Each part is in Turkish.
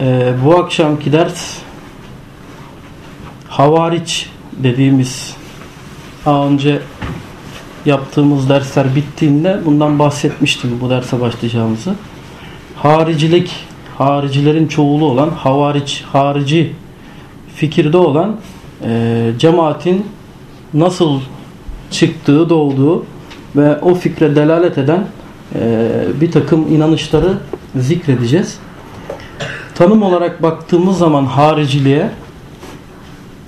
e, bu akşamki ders havariç dediğimiz daha önce yaptığımız dersler bittiğinde bundan bahsetmiştim bu derse başlayacağımızı. Haricilik, haricilerin çoğulu olan havariç, harici fikirde olan e, cemaatin nasıl çıktığı, doğduğu ve o fikre delalet eden e, bir takım inanışları zikredeceğiz. Tanım olarak baktığımız zaman hariciliğe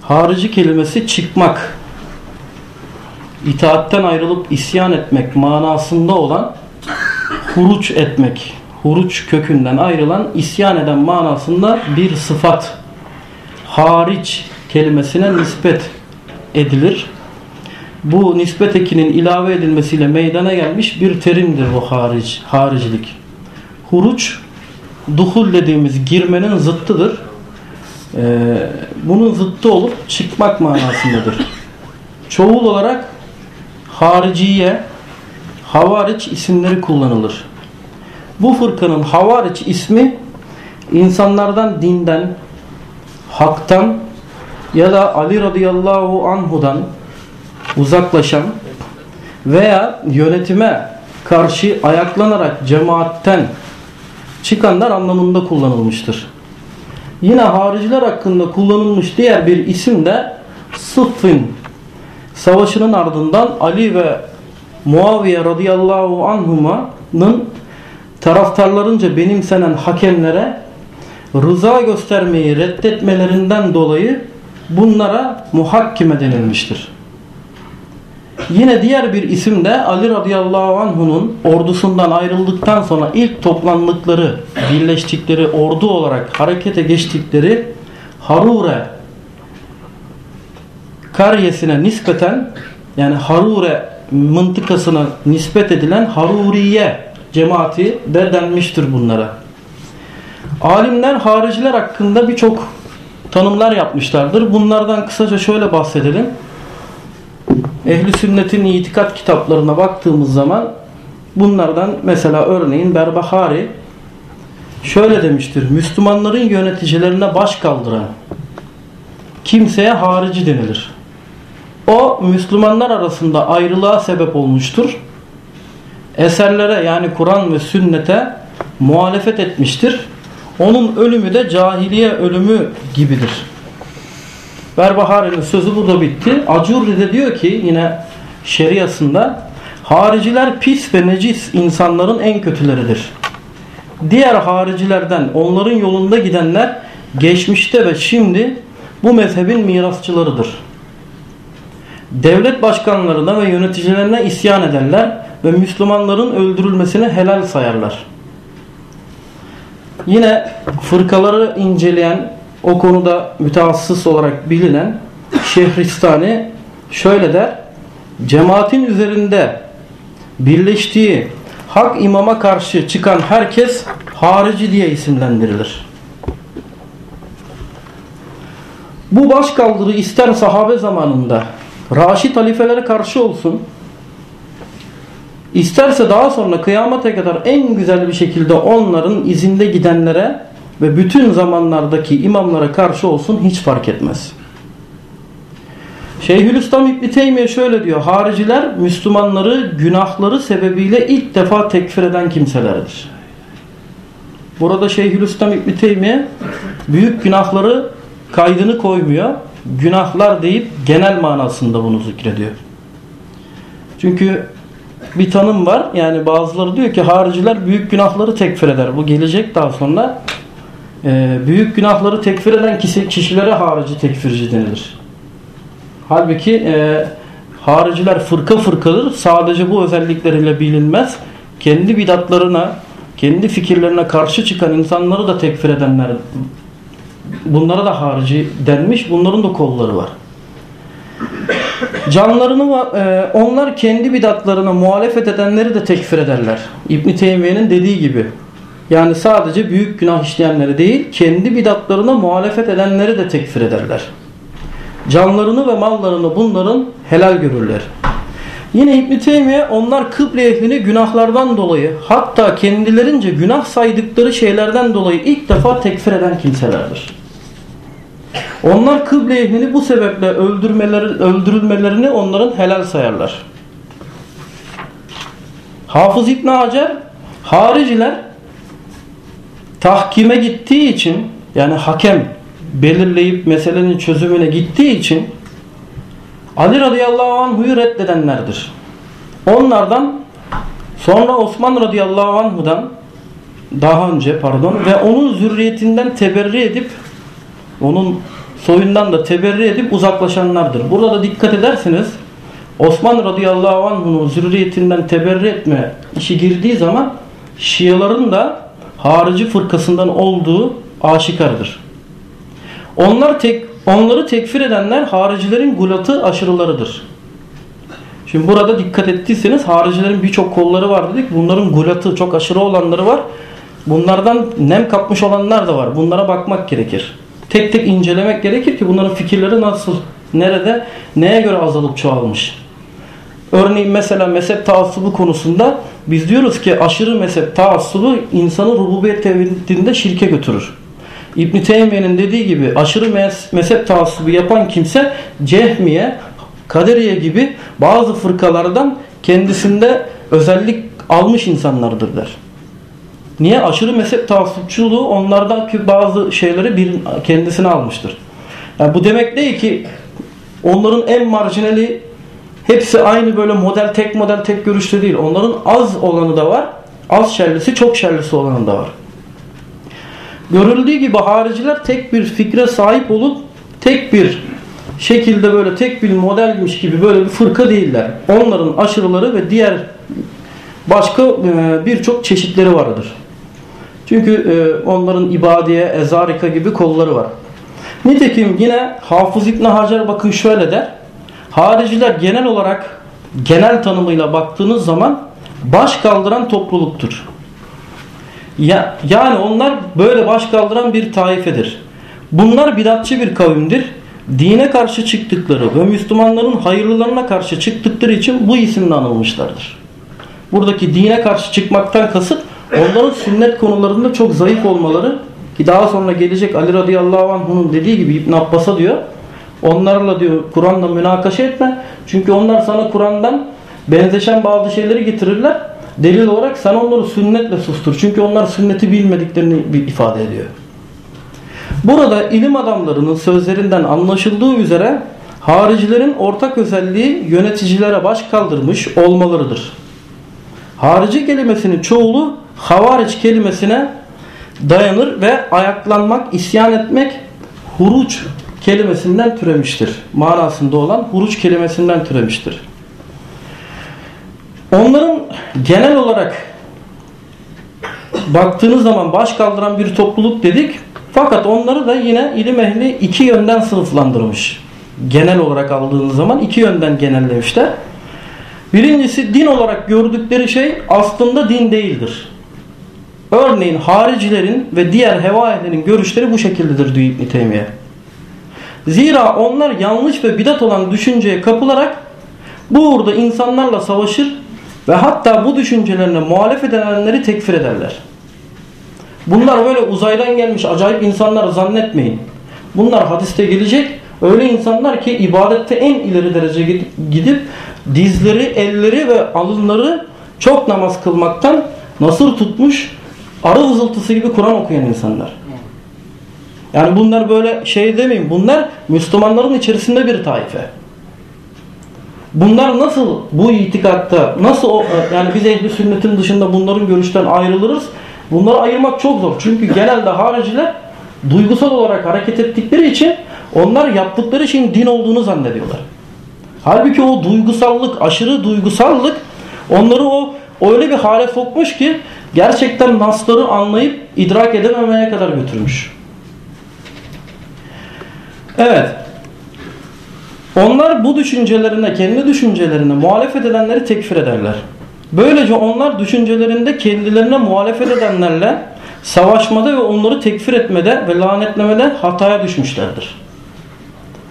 harici kelimesi çıkmak, itaatten ayrılıp isyan etmek manasında olan huruç etmek, huruç kökünden ayrılan isyan eden manasında bir sıfat hariç kelimesine nispet edilir. Bu nispet ekinin ilave edilmesiyle meydana gelmiş bir terimdir bu haric, haricilik. Huruç, duhul dediğimiz girmenin zıttıdır. Ee, bunun zıttı olup çıkmak manasındadır. Çoğul olarak hariciye, havariç isimleri kullanılır. Bu fırkanın havariç ismi insanlardan dinden, haktan ya da Ali radıyallahu anhudan uzaklaşan veya yönetime karşı ayaklanarak cemaatten çıkanlar anlamında kullanılmıştır. Yine hariciler hakkında kullanılmış diğer bir isim de Sıffin savaşının ardından Ali ve Muaviye radıyallahu anhuma'nın taraftarlarınca benimsenen hakemlere rıza göstermeyi reddetmelerinden dolayı bunlara muhakkime denilmiştir. Yine diğer bir isim de Ali radıyallahu anh'unun ordusundan ayrıldıktan sonra ilk toplandıkları, birleştikleri ordu olarak harekete geçtikleri Harure karyesine nispeten yani Harure mıntıkasına nispet edilen Haruriye cemaati de denmiştir bunlara. Alimler hariciler hakkında birçok tanımlar yapmışlardır. Bunlardan kısaca şöyle bahsedelim. Ehli sünnetin itikat kitaplarına baktığımız zaman bunlardan mesela örneğin Berbahari şöyle demiştir. Müslümanların yöneticilerine baş kaldıran kimseye harici denilir. O Müslümanlar arasında ayrılığa sebep olmuştur. Eserlere yani Kur'an ve sünnete muhalefet etmiştir. Onun ölümü de cahiliye ölümü gibidir. Berbahari'nin sözü burada bitti. Acurri de diyor ki yine şeriasında hariciler pis ve necis insanların en kötüleridir. Diğer haricilerden onların yolunda gidenler geçmişte ve şimdi bu mezhebin mirasçılarıdır. Devlet başkanlarına ve yöneticilerine isyan ederler ve Müslümanların öldürülmesini helal sayarlar. Yine fırkaları inceleyen o konuda mütehassıs olarak bilinen Şehristani şöyle der. Cemaatin üzerinde birleştiği hak imama karşı çıkan herkes harici diye isimlendirilir. Bu başkaldırı ister sahabe zamanında Raşid halifelere karşı olsun isterse daha sonra kıyamete kadar en güzel bir şekilde onların izinde gidenlere ve bütün zamanlardaki imamlara karşı olsun hiç fark etmez. Şeyhülislam İbni Teymiye şöyle diyor. Hariciler Müslümanları günahları sebebiyle ilk defa tekfir eden kimselerdir. Burada Şeyhülislam İbni Teymiye büyük günahları kaydını koymuyor. Günahlar deyip genel manasında bunu zikrediyor. Çünkü bir tanım var. Yani bazıları diyor ki hariciler büyük günahları tekfir eder. Bu gelecek daha sonra. Ee, büyük günahları tekfir eden kişi, kişilere harici tekfirci denilir. Halbuki e, hariciler fırka fırkadır. Sadece bu özellikleriyle bilinmez. Kendi bidatlarına, kendi fikirlerine karşı çıkan insanları da tekfir edenler bunlara da harici denmiş. Bunların da kolları var. Canlarını e, onlar kendi bidatlarına muhalefet edenleri de tekfir ederler. İbn Teymiye'nin dediği gibi. Yani sadece büyük günah işleyenleri değil, kendi bidatlarına muhalefet edenleri de tekfir ederler. Canlarını ve mallarını bunların helal görürler. Yine İbn Teymiye onlar kıble ehlini günahlardan dolayı hatta kendilerince günah saydıkları şeylerden dolayı ilk defa tekfir eden kimselerdir. Onlar kıble ehlini bu sebeple öldürmeleri, öldürülmelerini onların helal sayarlar. Hafız İbn Hacer hariciler tahkime gittiği için yani hakem belirleyip meselenin çözümüne gittiği için Ali radıyallahu anh'u reddedenlerdir. Onlardan sonra Osman radıyallahu anh'dan daha önce pardon ve onun zürriyetinden teberri edip onun soyundan da teberri edip uzaklaşanlardır. Burada da dikkat ederseniz Osman radıyallahu anh'un zürriyetinden teberri etme işi girdiği zaman Şiaların da harici fırkasından olduğu aşikardır. Onlar tek, onları tekfir edenler haricilerin gulatı aşırılarıdır. Şimdi burada dikkat ettiyseniz haricilerin birçok kolları var dedik. Bunların gulatı çok aşırı olanları var. Bunlardan nem kapmış olanlar da var. Bunlara bakmak gerekir. Tek tek incelemek gerekir ki bunların fikirleri nasıl, nerede, neye göre azalıp çoğalmış. Örneğin mesela mezhep taassubu konusunda biz diyoruz ki aşırı mezhep taassubu insanı rububiyet tevhidinde şirke götürür. İbn Teymiye'nin dediği gibi aşırı mezhep taassubu yapan kimse Cehmiye, Kaderiye gibi bazı fırkalardan kendisinde özellik almış insanlardır der. Niye? Aşırı mezhep taassupçuluğu onlardaki bazı şeyleri bir kendisine almıştır. Yani bu demek değil ki onların en marjinali hepsi aynı böyle model tek model tek görüşte değil. Onların az olanı da var. Az şerlisi çok şerlisi olanı da var. Görüldüğü gibi hariciler tek bir fikre sahip olup tek bir şekilde böyle tek bir modelmiş gibi böyle bir fırka değiller. Onların aşırıları ve diğer başka e, birçok çeşitleri vardır. Çünkü e, onların ibadiye, ezarika gibi kolları var. Nitekim yine Hafız İbn Hacer bakın şöyle der. Hariciler genel olarak genel tanımıyla baktığınız zaman baş kaldıran topluluktur. Ya, yani onlar böyle baş kaldıran bir taifedir. Bunlar bidatçı bir kavimdir. Dine karşı çıktıkları ve Müslümanların hayırlılarına karşı çıktıkları için bu isimle anılmışlardır. Buradaki dine karşı çıkmaktan kasıt onların sünnet konularında çok zayıf olmaları ki daha sonra gelecek Ali radıyallahu anh'un dediği gibi İbn Abbas'a diyor onlarla diyor Kur'an'la münakaşa etme çünkü onlar sana Kur'an'dan benzeşen bazı şeyleri getirirler delil olarak sen onları sünnetle sustur çünkü onlar sünneti bilmediklerini ifade ediyor. Burada ilim adamlarının sözlerinden anlaşıldığı üzere haricilerin ortak özelliği yöneticilere baş kaldırmış olmalarıdır. Harici kelimesinin çoğulu havariç kelimesine dayanır ve ayaklanmak, isyan etmek huruç kelimesinden türemiştir. Manasında olan huruç kelimesinden türemiştir. Onların genel olarak baktığınız zaman baş kaldıran bir topluluk dedik. Fakat onları da yine ilim ehli iki yönden sınıflandırmış. Genel olarak aldığınız zaman iki yönden genellemişler. Birincisi din olarak gördükleri şey aslında din değildir. Örneğin haricilerin ve diğer heva ehlinin görüşleri bu şekildedir diyor İbn Teymiye. Zira onlar yanlış ve bidat olan düşünceye kapılarak bu uğurda insanlarla savaşır ve hatta bu düşüncelerine muhalefet edenleri tekfir ederler. Bunlar böyle uzaydan gelmiş acayip insanlar zannetmeyin. Bunlar hadiste gelecek öyle insanlar ki ibadette en ileri derece gidip dizleri, elleri ve alınları çok namaz kılmaktan nasır tutmuş arı vızıltısı gibi Kur'an okuyan insanlar. Yani bunlar böyle şey demeyin. Bunlar Müslümanların içerisinde bir taife. Bunlar nasıl bu itikatta nasıl o, yani biz ehli sünnetin dışında bunların görüşten ayrılırız? Bunları ayırmak çok zor. Çünkü genelde hariciler duygusal olarak hareket ettikleri için onlar yaptıkları şeyin din olduğunu zannediyorlar. Halbuki o duygusallık, aşırı duygusallık onları o öyle bir hale sokmuş ki gerçekten nasları anlayıp idrak edememeye kadar götürmüş. Evet. Onlar bu düşüncelerine, kendi düşüncelerine muhalefet edenleri tekfir ederler. Böylece onlar düşüncelerinde kendilerine muhalefet edenlerle savaşmada ve onları tekfir etmede ve lanetlemede hataya düşmüşlerdir.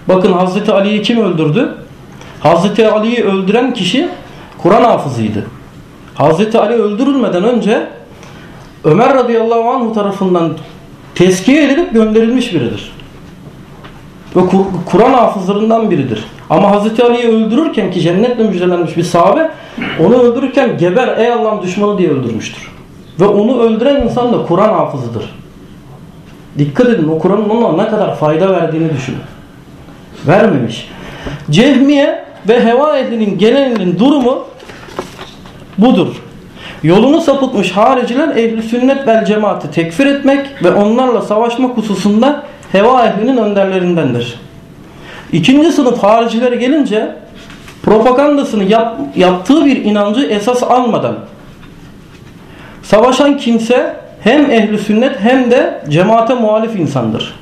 Bakın Hazreti Ali'yi kim öldürdü? Hazreti Ali'yi öldüren kişi Kur'an hafızıydı. Hazreti Ali öldürülmeden önce Ömer radıyallahu anh tarafından teskiye edilip gönderilmiş biridir. Ve Kur'an hafızlarından biridir. Ama Hazreti Ali'yi öldürürken ki cennetle müjdelenmiş bir sahabe onu öldürürken geber ey Allah'ın düşmanı diye öldürmüştür. Ve onu öldüren insan da Kur'an hafızıdır. Dikkat edin o Kur'an'ın ona ne kadar fayda verdiğini düşünün. Vermemiş. Cehmiye ve heva ehlinin genelinin durumu budur. Yolunu sapıtmış hariciler ehli sünnet vel cemaati tekfir etmek ve onlarla savaşmak hususunda heva ehlinin önderlerindendir. İkinci sınıf haricilere gelince propagandasını yap, yaptığı bir inancı esas almadan savaşan kimse hem ehli sünnet hem de cemaate muhalif insandır.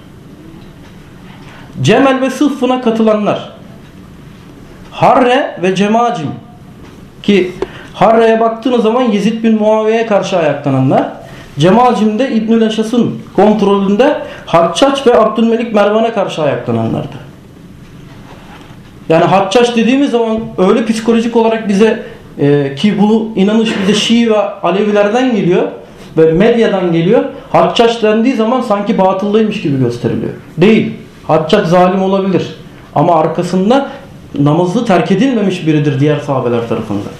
Cemel ve sıffına katılanlar Harre ve Cemacim ki Harre'ye baktığınız zaman Yezid bin Muaviye'ye karşı ayaklananlar Cemacim'de İbnül Eşas'ın kontrolünde Haccaç ve Abdülmelik Mervan'a karşı ayaklananlardı. Yani Haccaç dediğimiz zaman öyle psikolojik olarak bize e, ki bu inanış bize Şii ve Alevilerden geliyor ve medyadan geliyor. Haccaç dendiği zaman sanki batıllıymış gibi gösteriliyor. Değil. Haccaç zalim olabilir. Ama arkasında namazı terk edilmemiş biridir diğer sahabeler tarafından.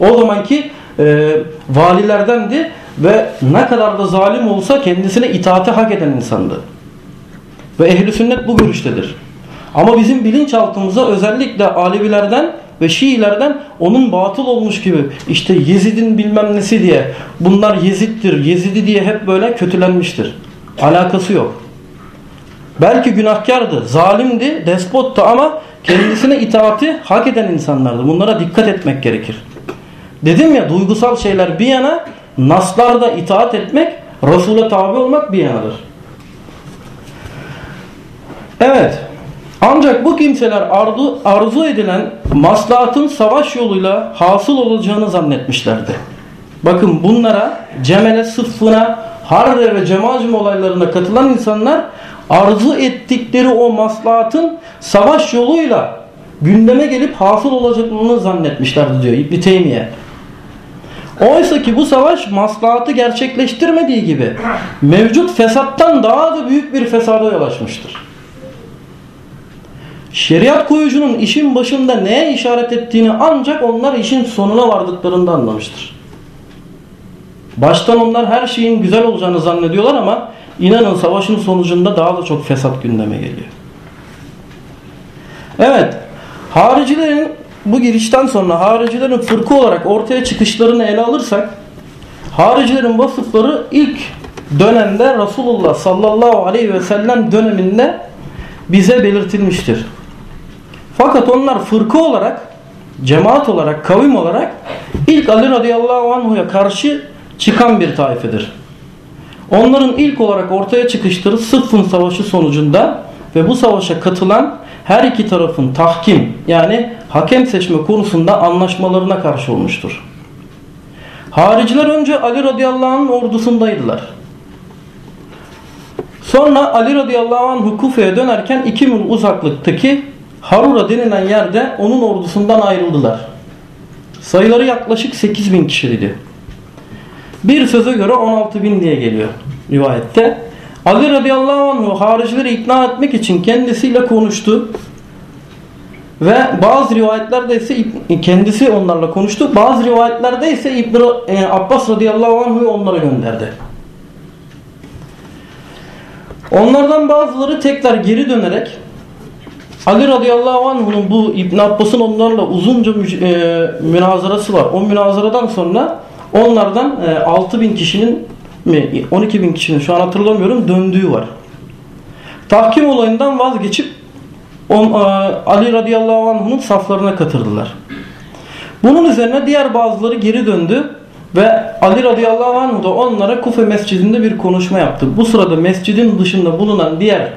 O zamanki e, valilerdendi ve ne kadar da zalim olsa kendisine itaati hak eden insandı. Ve ehli sünnet bu görüştedir. Ama bizim bilinçaltımıza özellikle Alevilerden ve Şiilerden onun batıl olmuş gibi işte Yezid'in bilmem nesi diye bunlar Yezid'dir, Yezidi diye hep böyle kötülenmiştir. Alakası yok. Belki günahkardı, zalimdi, despottu ama kendisine itaati hak eden insanlardı. Bunlara dikkat etmek gerekir. Dedim ya duygusal şeyler bir yana naslarda itaat etmek, Resul'e tabi olmak bir yanadır. Evet. Ancak bu kimseler arzu, arzu edilen maslahatın savaş yoluyla hasıl olacağını zannetmişlerdi. Bakın bunlara Cemele sıffına, Harre ve Cemacim olaylarına katılan insanlar arzu ettikleri o maslahatın savaş yoluyla gündeme gelip hasıl olacaklarını zannetmişlerdi diyor İbn Teymiye. Oysa ki bu savaş maslahatı gerçekleştirmediği gibi mevcut fesattan daha da büyük bir fesada yol açmıştır. Şeriat koyucunun işin başında neye işaret ettiğini ancak onlar işin sonuna vardıklarında anlamıştır. Baştan onlar her şeyin güzel olacağını zannediyorlar ama inanın savaşın sonucunda daha da çok fesat gündeme geliyor. Evet, haricilerin bu girişten sonra haricilerin fırka olarak ortaya çıkışlarını ele alırsak haricilerin vasıfları ilk dönemde Resulullah sallallahu aleyhi ve sellem döneminde bize belirtilmiştir. Fakat onlar fırka olarak, cemaat olarak, kavim olarak ilk Ali radıyallahu anhu'ya karşı çıkan bir taifedir. Onların ilk olarak ortaya çıkışları Sıffın Savaşı sonucunda ve bu savaşa katılan her iki tarafın tahkim yani hakem seçme konusunda anlaşmalarına karşı olmuştur. Hariciler önce Ali radıyallahu anh'ın ordusundaydılar. Sonra Ali radıyallahu anh Kufe'ye dönerken iki mil uzaklıktaki Harura denilen yerde onun ordusundan ayrıldılar. Sayıları yaklaşık 8 bin kişiydi. Bir söze göre 16 bin diye geliyor rivayette. Ali radıyallahu anh haricileri ikna etmek için kendisiyle konuştu. Ve bazı rivayetlerde ise kendisi onlarla konuştu. Bazı rivayetlerde ise İbn e, Abbas radıyallahu anh'ı onlara gönderdi. Onlardan bazıları tekrar geri dönerek Ali radıyallahu anh'ın bu İbn Abbas'ın onlarla uzunca e, münazarası var. O münazaradan sonra onlardan e, 6 bin kişinin mi 12 bin kişinin şu an hatırlamıyorum döndüğü var. Tahkim olayından vazgeçip on, e, Ali radıyallahu anh'ın saflarına katırdılar. Bunun üzerine diğer bazıları geri döndü ve Ali radıyallahu anh da onlara Kufe mescidinde bir konuşma yaptı. Bu sırada mescidin dışında bulunan diğer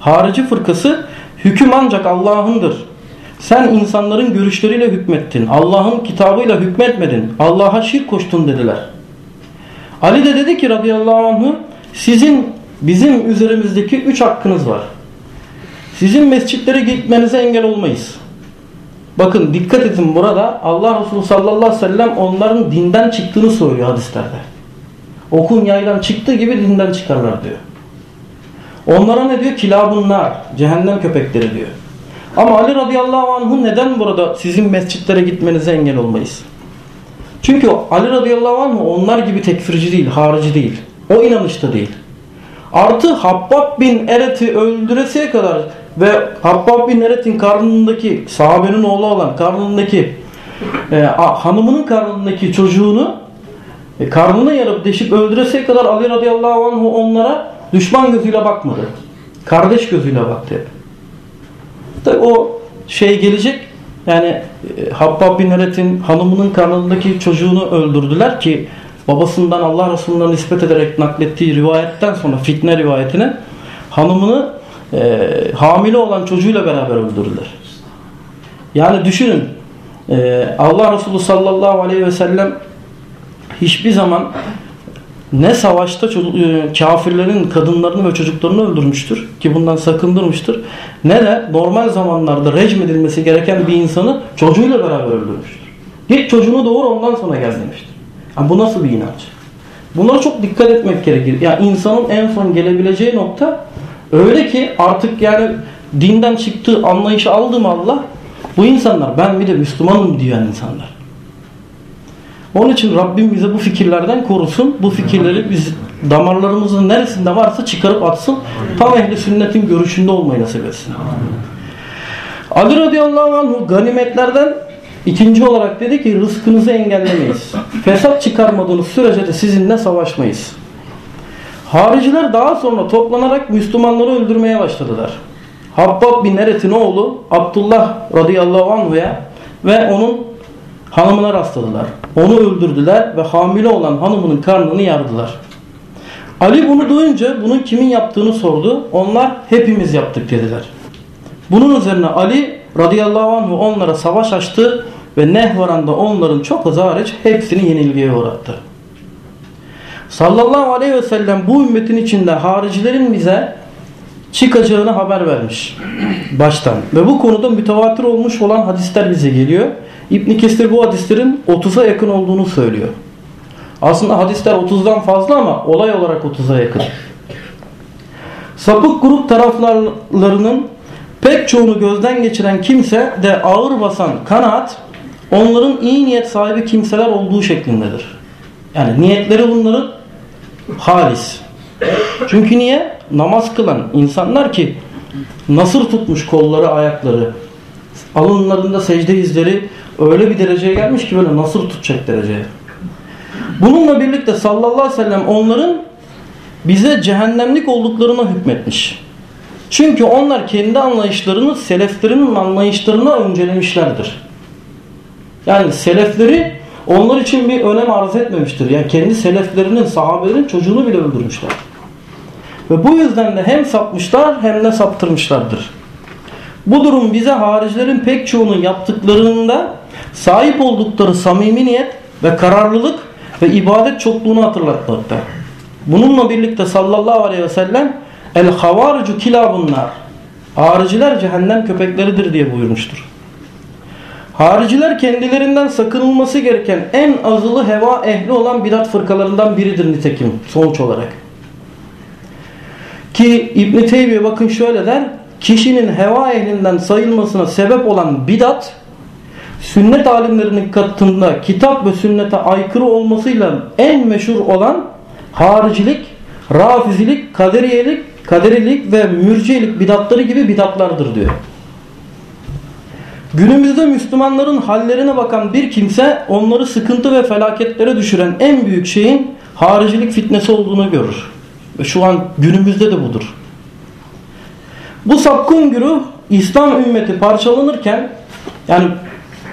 harici fırkası hüküm ancak Allah'ındır. Sen insanların görüşleriyle hükmettin. Allah'ın kitabıyla hükmetmedin. Allah'a şirk koştun dediler. Ali de dedi ki radıyallahu anh'ı sizin bizim üzerimizdeki üç hakkınız var. Sizin mescitlere gitmenize engel olmayız. Bakın dikkat edin burada Allah Resulü sallallahu aleyhi ve sellem onların dinden çıktığını söylüyor hadislerde. Okun yaydan çıktığı gibi dinden çıkarlar diyor. Onlara ne diyor? Kilabunlar, cehennem köpekleri diyor. Ama Ali radıyallahu anh'ın neden burada sizin mescitlere gitmenize engel olmayız? Çünkü Ali radıyallahu anh onlar gibi tekfirci değil, harici değil. O inanışta değil. Artı Habbab bin Eret'i öldüresiye kadar ve Habbab bin Eret'in karnındaki sahabenin oğlu olan karnındaki e, hanımının karnındaki çocuğunu e, karnına yarıp deşip öldüresiye kadar Ali radıyallahu anh onlara düşman gözüyle bakmadı. Kardeş gözüyle baktı. Tabi o şey gelecek yani e, Habbab bin Eret'in hanımının karnındaki çocuğunu öldürdüler ki babasından Allah Resulü'ne nispet ederek naklettiği rivayetten sonra fitne rivayetine hanımını e, hamile olan çocuğuyla beraber öldürdüler. Yani düşünün e, Allah Resulü sallallahu aleyhi ve sellem hiçbir zaman ne savaşta e, kafirlerin kadınlarını ve çocuklarını öldürmüştür ki bundan sakındırmıştır ne de normal zamanlarda rejim edilmesi gereken bir insanı çocuğuyla beraber öldürmüştür. Git çocuğunu doğur ondan sonra gel demiştir. Yani bu nasıl bir inanç? Bunlara çok dikkat etmek gerekir. Yani insanın en son gelebileceği nokta öyle ki artık yani dinden çıktığı anlayışı aldım Allah bu insanlar ben bir de Müslümanım diyen insanlar. Onun için Rabbim bize bu fikirlerden korusun. Bu fikirleri biz damarlarımızın neresinde varsa çıkarıp atsın. Tam ehli sünnetin görüşünde olmayı nasip etsin. Ali radıyallahu anh ganimetlerden ikinci olarak dedi ki rızkınızı engellemeyiz. Fesat çıkarmadığınız sürece de sizinle savaşmayız. Hariciler daha sonra toplanarak Müslümanları öldürmeye başladılar. Habbab bin Eret'in oğlu Abdullah radıyallahu anh'a ve onun hanımına rastladılar. Onu öldürdüler ve hamile olan hanımının karnını yardılar. Ali bunu duyunca bunun kimin yaptığını sordu. Onlar hepimiz yaptık dediler. Bunun üzerine Ali radıyallahu anh onlara savaş açtı ve Nehvaran'da onların çok az hariç hepsini yenilgiye uğrattı. Sallallahu aleyhi ve sellem bu ümmetin içinde haricilerin bize çıkacağını haber vermiş baştan. Ve bu konuda mütevatir olmuş olan hadisler bize geliyor. İbn Kesir bu hadislerin 30'a yakın olduğunu söylüyor. Aslında hadisler 30'dan fazla ama olay olarak 30'a yakın. Sapık grup taraflarının pek çoğunu gözden geçiren kimse de ağır basan kanaat onların iyi niyet sahibi kimseler olduğu şeklindedir. Yani niyetleri bunların halis. Çünkü niye? Namaz kılan insanlar ki nasır tutmuş kolları ayakları alınlarında secde izleri öyle bir dereceye gelmiş ki böyle nasır tutacak dereceye. Bununla birlikte sallallahu aleyhi ve sellem onların bize cehennemlik olduklarına hükmetmiş. Çünkü onlar kendi anlayışlarını seleflerinin anlayışlarına öncelemişlerdir. Yani selefleri onlar için bir önem arz etmemiştir. Yani kendi seleflerinin, sahabelerin çocuğunu bile öldürmüşler. Ve bu yüzden de hem sapmışlar hem de saptırmışlardır. Bu durum bize haricilerin pek çoğunun yaptıklarında sahip oldukları samimi niyet ve kararlılık ve ibadet çokluğunu hatırlatmakta. Bununla birlikte sallallahu aleyhi ve sellem el havaricu kilabunlar hariciler cehennem köpekleridir diye buyurmuştur. Hariciler kendilerinden sakınılması gereken en azılı heva ehli olan bidat fırkalarından biridir nitekim sonuç olarak. Ki İbn Teymiye bakın şöyle der. Kişinin heva ehlinden sayılmasına sebep olan bidat sünnet alimlerinin katında kitap ve sünnete aykırı olmasıyla en meşhur olan haricilik, rafizilik, kaderiyelik, kaderilik ve mürciyelik bidatları gibi bidatlardır diyor. Günümüzde Müslümanların hallerine bakan bir kimse onları sıkıntı ve felaketlere düşüren en büyük şeyin haricilik fitnesi olduğunu görür. Ve şu an günümüzde de budur. Bu sapkın güruh İslam ümmeti parçalanırken yani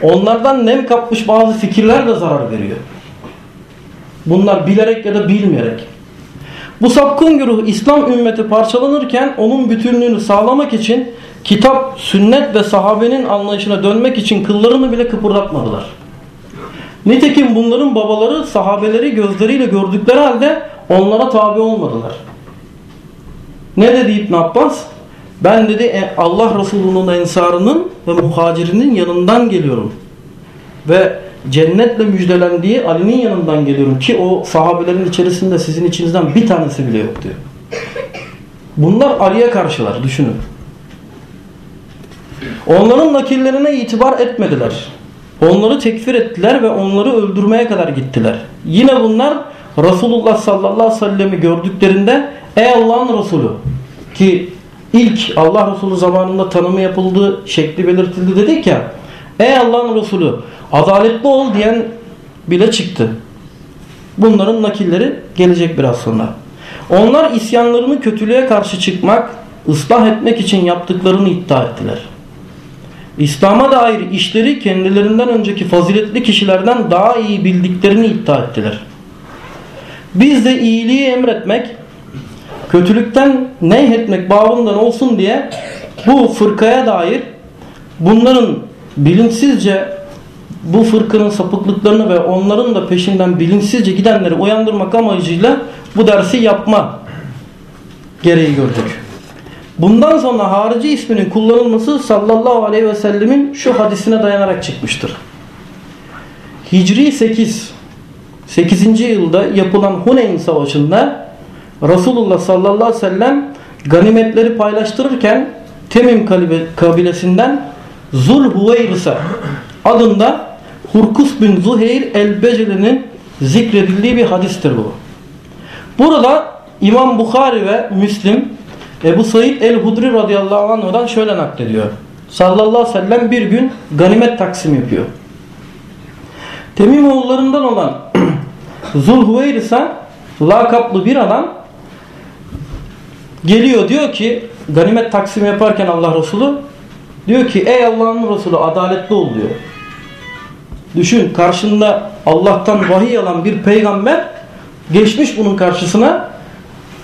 onlardan nem kapmış bazı fikirler de zarar veriyor. Bunlar bilerek ya da bilmeyerek. Bu sapkın güruh İslam ümmeti parçalanırken onun bütünlüğünü sağlamak için kitap, sünnet ve sahabenin anlayışına dönmek için kıllarını bile kıpırdatmadılar. Nitekim bunların babaları sahabeleri gözleriyle gördükleri halde onlara tabi olmadılar. Ne dedi İbn Abbas? Ben dedi "e, Allah Resulü'nün ensarının ve muhacirinin yanından geliyorum. Ve cennetle müjdelendiği Ali'nin yanından geliyorum ki o sahabelerin içerisinde sizin içinizden bir tanesi bile yok diyor. Bunlar Ali'ye karşılar düşünün. Onların nakillerine itibar etmediler. Onları tekfir ettiler ve onları öldürmeye kadar gittiler. Yine bunlar Resulullah sallallahu aleyhi ve sellem'i gördüklerinde ey Allah'ın Resulü ki ilk Allah Resulü zamanında tanımı yapıldığı şekli belirtildi dedik ya ey Allah'ın Resulü adaletli ol diyen bile çıktı. Bunların nakilleri gelecek biraz sonra. Onlar isyanlarını kötülüğe karşı çıkmak, ıslah etmek için yaptıklarını iddia ettiler. İslam'a dair işleri kendilerinden önceki faziletli kişilerden daha iyi bildiklerini iddia ettiler. Biz de iyiliği emretmek, kötülükten neyhetmek babından olsun diye bu fırkaya dair bunların bilinçsizce bu fırkanın sapıklıklarını ve onların da peşinden bilinçsizce gidenleri uyandırmak amacıyla bu dersi yapma gereği gördük. Bundan sonra harici isminin kullanılması sallallahu aleyhi ve sellemin şu hadisine dayanarak çıkmıştır. Hicri 8 8. yılda yapılan Huneyn Savaşı'nda Resulullah sallallahu aleyhi ve sellem ganimetleri paylaştırırken Temim kabilesinden Zul Huveyris'a adında Hurkus bin Zuheyr el-Beceli'nin zikredildiği bir hadistir bu. Burada İmam Bukhari ve Müslim Ebu Said el-Hudri radıyallahu anh'dan şöyle naklediyor. Sallallahu aleyhi ve sellem bir gün ganimet taksim yapıyor. Temim oğullarından olan Zulhuveyris'a lakaplı bir adam geliyor diyor ki ganimet taksim yaparken Allah Resulü diyor ki ey Allah'ın Resulü adaletli ol diyor. Düşün karşında Allah'tan vahiy alan bir peygamber geçmiş bunun karşısına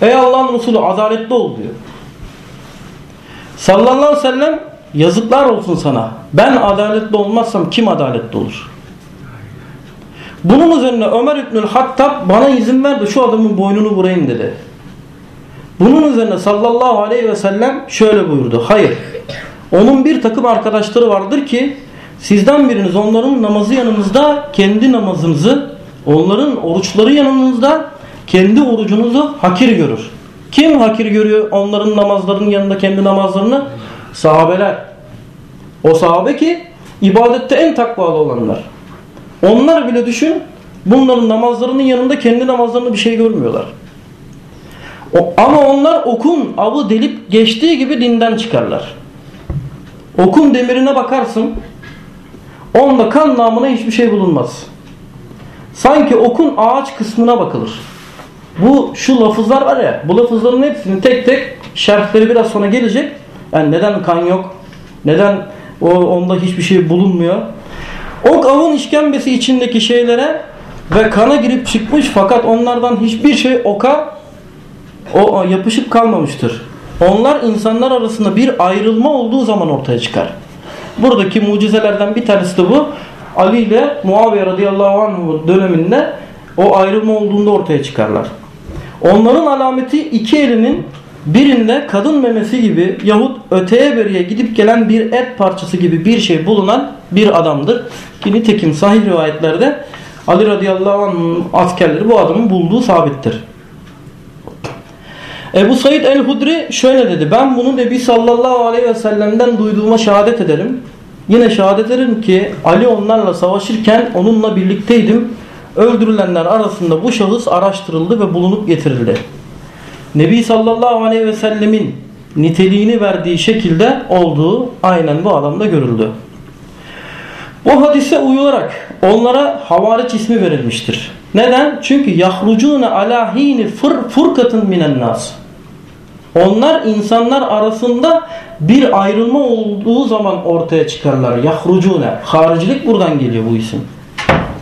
ey Allah'ın Resulü adaletli ol diyor. Sallallahu aleyhi ve sellem yazıklar olsun sana. Ben adaletli olmazsam kim adaletli olur? Bunun üzerine Ömer İbnül Hattab bana izin ver de şu adamın boynunu vurayım dedi. Bunun üzerine sallallahu aleyhi ve sellem şöyle buyurdu. Hayır. Onun bir takım arkadaşları vardır ki sizden biriniz onların namazı yanınızda kendi namazınızı, onların oruçları yanınızda kendi orucunuzu hakir görür. Kim hakir görüyor onların namazlarının yanında kendi namazlarını? Sahabeler. O sahabe ki ibadette en takvalı olanlar. Onlar bile düşün bunların namazlarının yanında kendi namazlarını bir şey görmüyorlar. O, ama onlar okun avı delip geçtiği gibi dinden çıkarlar. Okun demirine bakarsın onda kan namına hiçbir şey bulunmaz. Sanki okun ağaç kısmına bakılır. Bu şu lafızlar var ya bu lafızların hepsinin tek tek şerhleri biraz sonra gelecek. Yani neden kan yok? Neden o, onda hiçbir şey bulunmuyor? Ok avın işkembesi içindeki şeylere ve kana girip çıkmış fakat onlardan hiçbir şey oka o yapışıp kalmamıştır. Onlar insanlar arasında bir ayrılma olduğu zaman ortaya çıkar. Buradaki mucizelerden bir tanesi de bu. Ali ile Muaviye radıyallahu anh döneminde o ayrılma olduğunda ortaya çıkarlar. Onların alameti iki elinin birinde kadın memesi gibi yahut öteye beriye gidip gelen bir et parçası gibi bir şey bulunan bir adamdır. Ki nitekim sahih rivayetlerde Ali radıyallahu anh'ın askerleri bu adamın bulduğu sabittir. Ebu Said el-Hudri şöyle dedi. Ben bunu Nebi sallallahu aleyhi ve sellem'den duyduğuma şehadet ederim. Yine şehadet ederim ki Ali onlarla savaşırken onunla birlikteydim. Öldürülenler arasında bu şahıs araştırıldı ve bulunup getirildi. Nebi sallallahu aleyhi ve sellemin niteliğini verdiği şekilde olduğu aynen bu adamda görüldü. Bu hadise uyularak onlara havariç ismi verilmiştir. Neden? Çünkü yahrucune ala hini fır furkatın minen nas. Onlar insanlar arasında bir ayrılma olduğu zaman ortaya çıkarlar. Yahrucune. Haricilik buradan geliyor bu isim.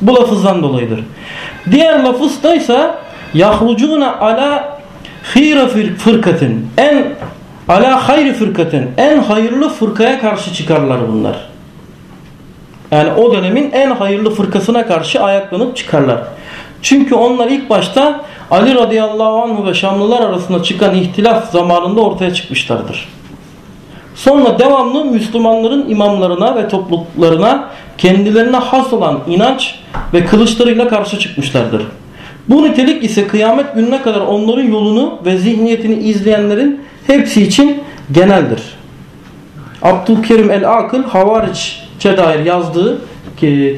Bu lafızdan dolayıdır. Diğer lafızda ise yahrucune ala hira fırkatın. En ala hayri fırkatın. En hayırlı fırkaya karşı çıkarlar bunlar. Yani o dönemin en hayırlı fırkasına karşı ayaklanıp çıkarlar. Çünkü onlar ilk başta Ali radıyallahu anh ve Şamlılar arasında çıkan ihtilaf zamanında ortaya çıkmışlardır. Sonra devamlı Müslümanların imamlarına ve topluluklarına kendilerine has olan inanç ve kılıçlarıyla karşı çıkmışlardır. Bu nitelik ise kıyamet gününe kadar onların yolunu ve zihniyetini izleyenlerin hepsi için geneldir. Abdülkerim el-Akıl Havariç'e dair yazdığı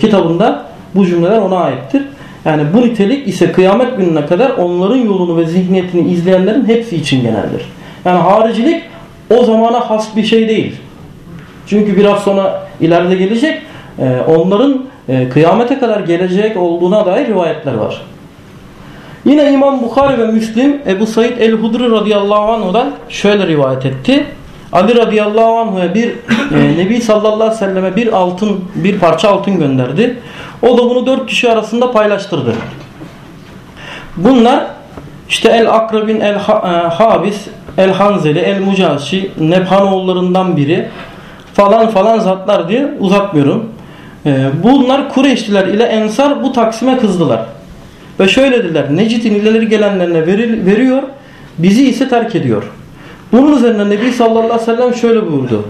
kitabında bu cümleler ona aittir. Yani bu nitelik ise kıyamet gününe kadar onların yolunu ve zihniyetini izleyenlerin hepsi için geneldir. Yani haricilik o zamana has bir şey değil. Çünkü biraz sonra ileride gelecek e, onların e, kıyamete kadar gelecek olduğuna dair rivayetler var. Yine İmam Bukhari ve Müslim Ebu Said el-Hudri radıyallahu anh'dan şöyle rivayet etti. Ali radıyallahu anh'a bir e, Nebi sallallahu aleyhi ve selleme bir altın bir parça altın gönderdi. O da bunu dört kişi arasında paylaştırdı. Bunlar işte El-Akrabin El-Habis El-Hanzeli El-Mucaşi Nebhanoğullarından biri falan falan zatlar diye uzatmıyorum. E, bunlar Kureyşliler ile Ensar bu taksime kızdılar. Ve şöyle dediler. Necit'in ileri gelenlerine veriyor. Bizi ise terk ediyor. Bunun üzerine Nebi sallallahu aleyhi ve sellem şöyle buyurdu.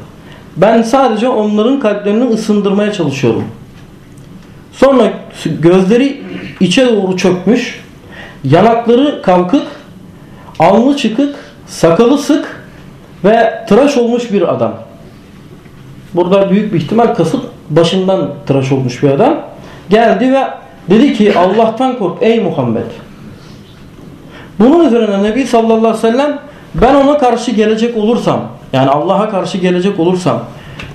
Ben sadece onların kalplerini ısındırmaya çalışıyorum. Sonra gözleri içe doğru çökmüş, yanakları kalkık, alnı çıkık, sakalı sık ve tıraş olmuş bir adam. Burada büyük bir ihtimal kasıt başından tıraş olmuş bir adam. Geldi ve dedi ki Allah'tan kork ey Muhammed. Bunun üzerine Nebi sallallahu aleyhi ve sellem ben ona karşı gelecek olursam yani Allah'a karşı gelecek olursam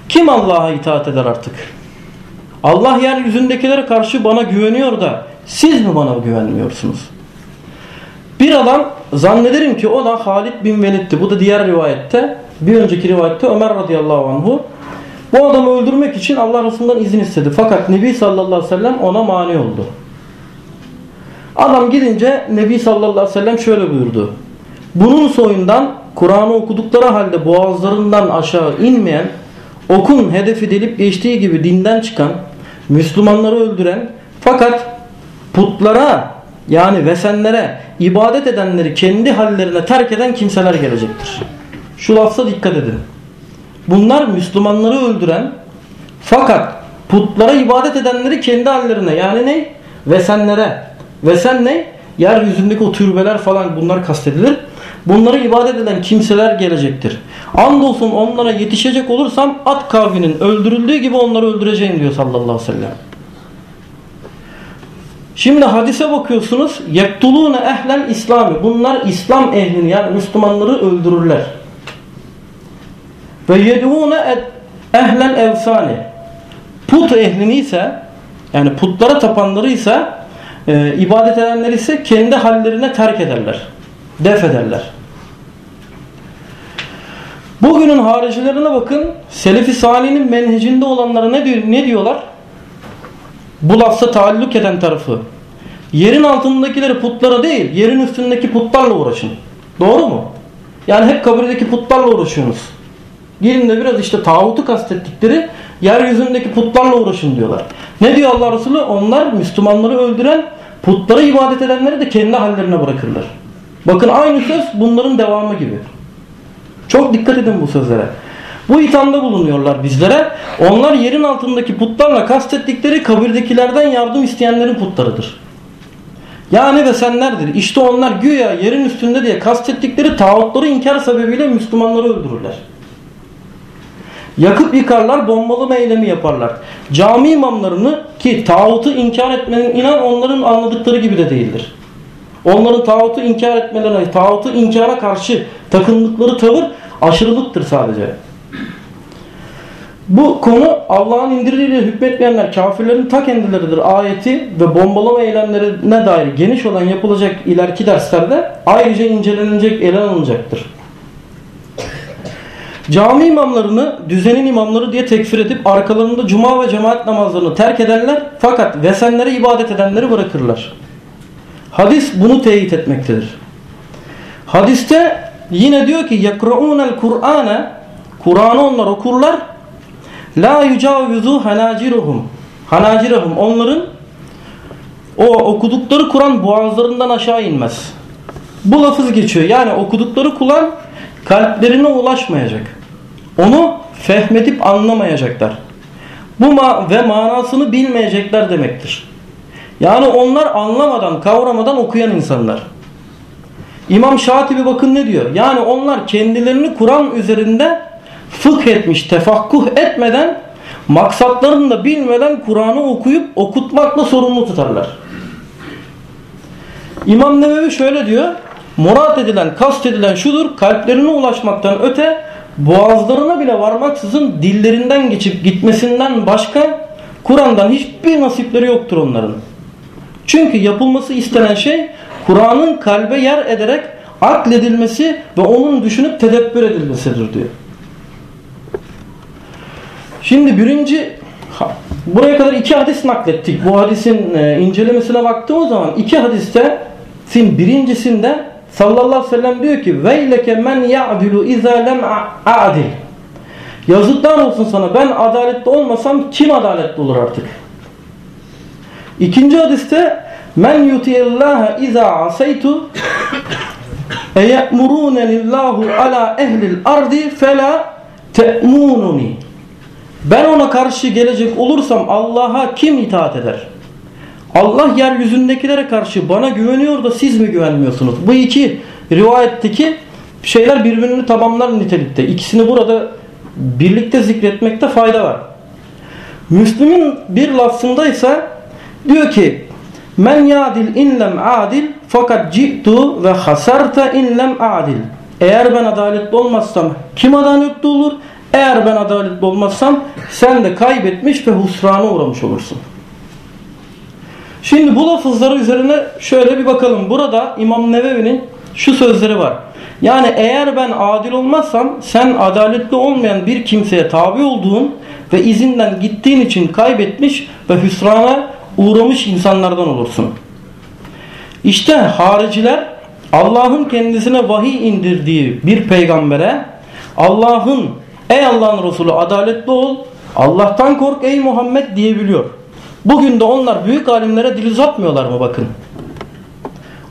kim Allah'a itaat eder artık? Allah yeryüzündekilere karşı bana güveniyor da siz mi bana güvenmiyorsunuz? Bir adam zannederim ki o da Halid bin Velid'ti. Bu da diğer rivayette. Bir önceki rivayette Ömer radıyallahu anhu. Bu adamı öldürmek için Allah Resulü'nden izin istedi. Fakat Nebi sallallahu aleyhi ve sellem ona mani oldu. Adam gidince Nebi sallallahu aleyhi ve sellem şöyle buyurdu. Bunun soyundan Kur'an'ı okudukları halde boğazlarından aşağı inmeyen, okun hedefi delip geçtiği gibi dinden çıkan, Müslümanları öldüren fakat putlara yani vesenlere ibadet edenleri kendi hallerine terk eden kimseler gelecektir. Şu lafza dikkat edin. Bunlar Müslümanları öldüren fakat putlara ibadet edenleri kendi hallerine yani ne? Vesenlere. Vesen ne? Yeryüzündeki o türbeler falan bunlar kastedilir. Bunları ibadet eden kimseler gelecektir. Andolsun onlara yetişecek olursam at kavminin öldürüldüğü gibi onları öldüreceğim diyor sallallahu aleyhi ve sellem. Şimdi hadise bakıyorsunuz. Yektulune ehlel İslami. Bunlar İslam ehlini yani Müslümanları öldürürler. Ve yedûne ehlel evsani. Put ehlini ise yani putlara tapanları ise e, ibadet edenleri ise kendi hallerine terk ederler. Def ederler. Bugünün haricilerine bakın. Selefi Salih'in menhecinde olanlara ne, diyor, ne diyorlar? Bu lafza taalluk eden tarafı. Yerin altındakileri putlara değil, yerin üstündeki putlarla uğraşın. Doğru mu? Yani hep kabirdeki putlarla uğraşıyorsunuz. Gelin de biraz işte tağutu kastettikleri yeryüzündeki putlarla uğraşın diyorlar. Ne diyor Allah Resulü? Onlar Müslümanları öldüren, putlara ibadet edenleri de kendi hallerine bırakırlar. Bakın aynı söz bunların devamı gibi. Çok dikkat edin bu sözlere. Bu ithamda bulunuyorlar bizlere. Onlar yerin altındaki putlarla kastettikleri kabirdekilerden yardım isteyenlerin putlarıdır. Yani ve senlerdir. İşte onlar güya yerin üstünde diye kastettikleri tağutları inkar sebebiyle Müslümanları öldürürler. Yakıp yıkarlar, bombalı eylemi yaparlar. Cami imamlarını ki tağutu inkar etmenin inan onların anladıkları gibi de değildir. Onların tağutu inkar etmelerine, tağutu inkara karşı takındıkları tavır aşırılıktır sadece. Bu konu Allah'ın indirdiğiyle hükmetmeyenler kafirlerin ta kendileridir ayeti ve bombalama eylemlerine dair geniş olan yapılacak ileriki derslerde ayrıca incelenecek, ele alınacaktır. Cami imamlarını düzenin imamları diye tekfir edip arkalarında cuma ve cemaat namazlarını terk ederler fakat vesenlere ibadet edenleri bırakırlar. Hadis bunu teyit etmektedir. Hadiste yine diyor ki yakraunel Kur'ane Kur'an'ı onlar okurlar la yucavizu hanaciruhum hanaciruhum onların o okudukları Kur'an boğazlarından aşağı inmez. Bu lafız geçiyor. Yani okudukları Kur'an kalplerine ulaşmayacak. onu fehmedip anlamayacaklar. Bu ma ve manasını bilmeyecekler demektir. Yani onlar anlamadan, kavramadan okuyan insanlar. İmam Şatibi bakın ne diyor? Yani onlar kendilerini Kur'an üzerinde fıkh etmiş, tefakkuh etmeden, maksatlarını da bilmeden Kur'an'ı okuyup okutmakla sorumlu tutarlar. İmam Nevevi şöyle diyor. Murat edilen, kast edilen şudur. Kalplerine ulaşmaktan öte boğazlarına bile varmaksızın dillerinden geçip gitmesinden başka Kur'an'dan hiçbir nasipleri yoktur onların. Çünkü yapılması istenen şey Kur'an'ın kalbe yer ederek akledilmesi ve onun düşünüp tedebbür edilmesidir diyor. Şimdi birinci buraya kadar iki hadis naklettik. Bu hadisin e, incelemesine baktığımız zaman iki hadiste sin birincisinde sallallahu aleyhi ve sellem diyor ki veyleke men ya'dilu izâ lem a'dil yazıklar olsun sana ben adaletli olmasam kim adaletli olur artık İkinci hadiste men yuti'illâhe izâ asaytu eye'murûne lillâhu ala ehlil ardi felâ te'mûnuni ben ona karşı gelecek olursam Allah'a kim itaat eder? Allah yeryüzündekilere karşı bana güveniyor da siz mi güvenmiyorsunuz? Bu iki rivayetteki şeyler birbirini tamamlar nitelikte. İkisini burada birlikte zikretmekte fayda var. Müslüm'ün bir lafzında ise diyor ki Men yadil inlem adil fakat ci'tu ve hasarta inlem adil. Eğer ben adaletli olmazsam kim adaletli olur? Eğer ben adaletli olmazsam sen de kaybetmiş ve husrana uğramış olursun. Şimdi bu lafızları üzerine şöyle bir bakalım. Burada İmam Nevevi'nin şu sözleri var. Yani eğer ben adil olmazsam sen adaletli olmayan bir kimseye tabi olduğun ve izinden gittiğin için kaybetmiş ve hüsrana uğramış insanlardan olursun. İşte hariciler Allah'ın kendisine vahiy indirdiği bir peygambere Allah'ın ey Allah'ın Resulü adaletli ol Allah'tan kork ey Muhammed diyebiliyor. Bugün de onlar büyük alimlere dil uzatmıyorlar mı bakın.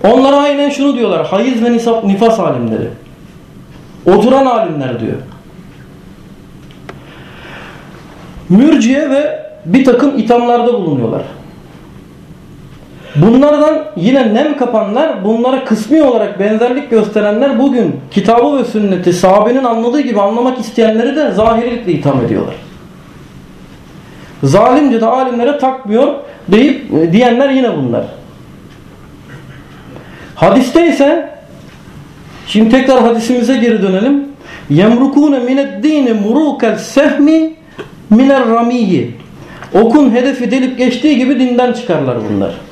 Onlara aynen şunu diyorlar. Hayız ve nifas alimleri. Oturan alimler diyor. Mürciye ve bir takım ithamlarda bulunuyorlar. Bunlardan yine nem kapanlar, bunlara kısmi olarak benzerlik gösterenler bugün kitabı ve sünneti sahabenin anladığı gibi anlamak isteyenleri de zahirilikle itham ediyorlar. Zalimce de alimlere takmıyor deyip e, diyenler yine bunlar. Hadiste ise şimdi tekrar hadisimize geri dönelim. Yemrukune mineddini murukel sehmi miner ramiyi. Okun hedefi delip geçtiği gibi dinden çıkarlar bunlar.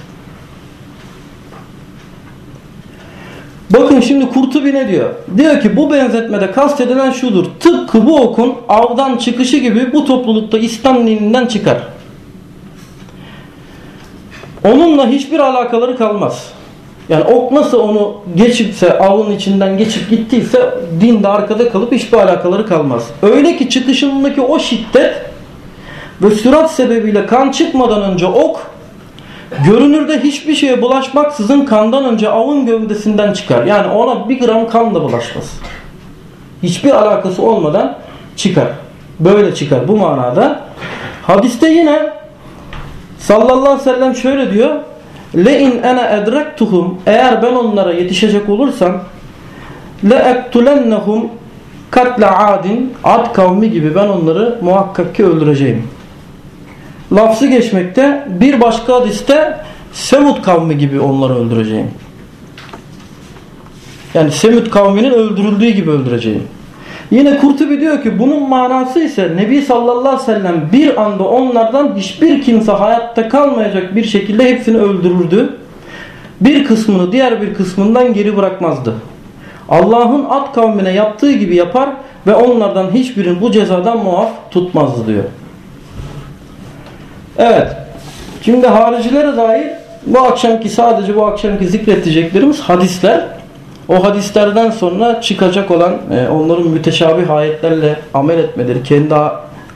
Bakın şimdi Kurtubi ne diyor? Diyor ki bu benzetmede kastedilen şudur. Tıpkı bu okun avdan çıkışı gibi bu toplulukta İslam dininden çıkar. Onunla hiçbir alakaları kalmaz. Yani ok nasıl onu geçipse, avın içinden geçip gittiyse dinde arkada kalıp hiçbir alakaları kalmaz. Öyle ki çıkışındaki o şiddet ve sürat sebebiyle kan çıkmadan önce ok Görünürde hiçbir şeye bulaşmaksızın kandan önce avın gövdesinden çıkar. Yani ona bir gram kan da bulaşmaz. Hiçbir alakası olmadan çıkar. Böyle çıkar bu manada. Hadiste yine sallallahu aleyhi ve sellem şöyle diyor. Le in ana edrektuhum eğer ben onlara yetişecek olursam le ektulennehum katle adin ad kavmi gibi ben onları muhakkak ki öldüreceğim lafzı geçmekte. Bir başka hadiste Semud kavmi gibi onları öldüreceğim. Yani Semud kavminin öldürüldüğü gibi öldüreceğim. Yine Kurtubi diyor ki bunun manası ise Nebi sallallahu aleyhi ve sellem bir anda onlardan hiçbir kimse hayatta kalmayacak bir şekilde hepsini öldürürdü. Bir kısmını diğer bir kısmından geri bırakmazdı. Allah'ın at kavmine yaptığı gibi yapar ve onlardan hiçbirini bu cezadan muaf tutmazdı diyor. Evet. Şimdi haricilere dair bu akşamki sadece bu akşamki zikredeceklerimiz hadisler. O hadislerden sonra çıkacak olan e, onların müteşabih ayetlerle amel etmeleri, kendi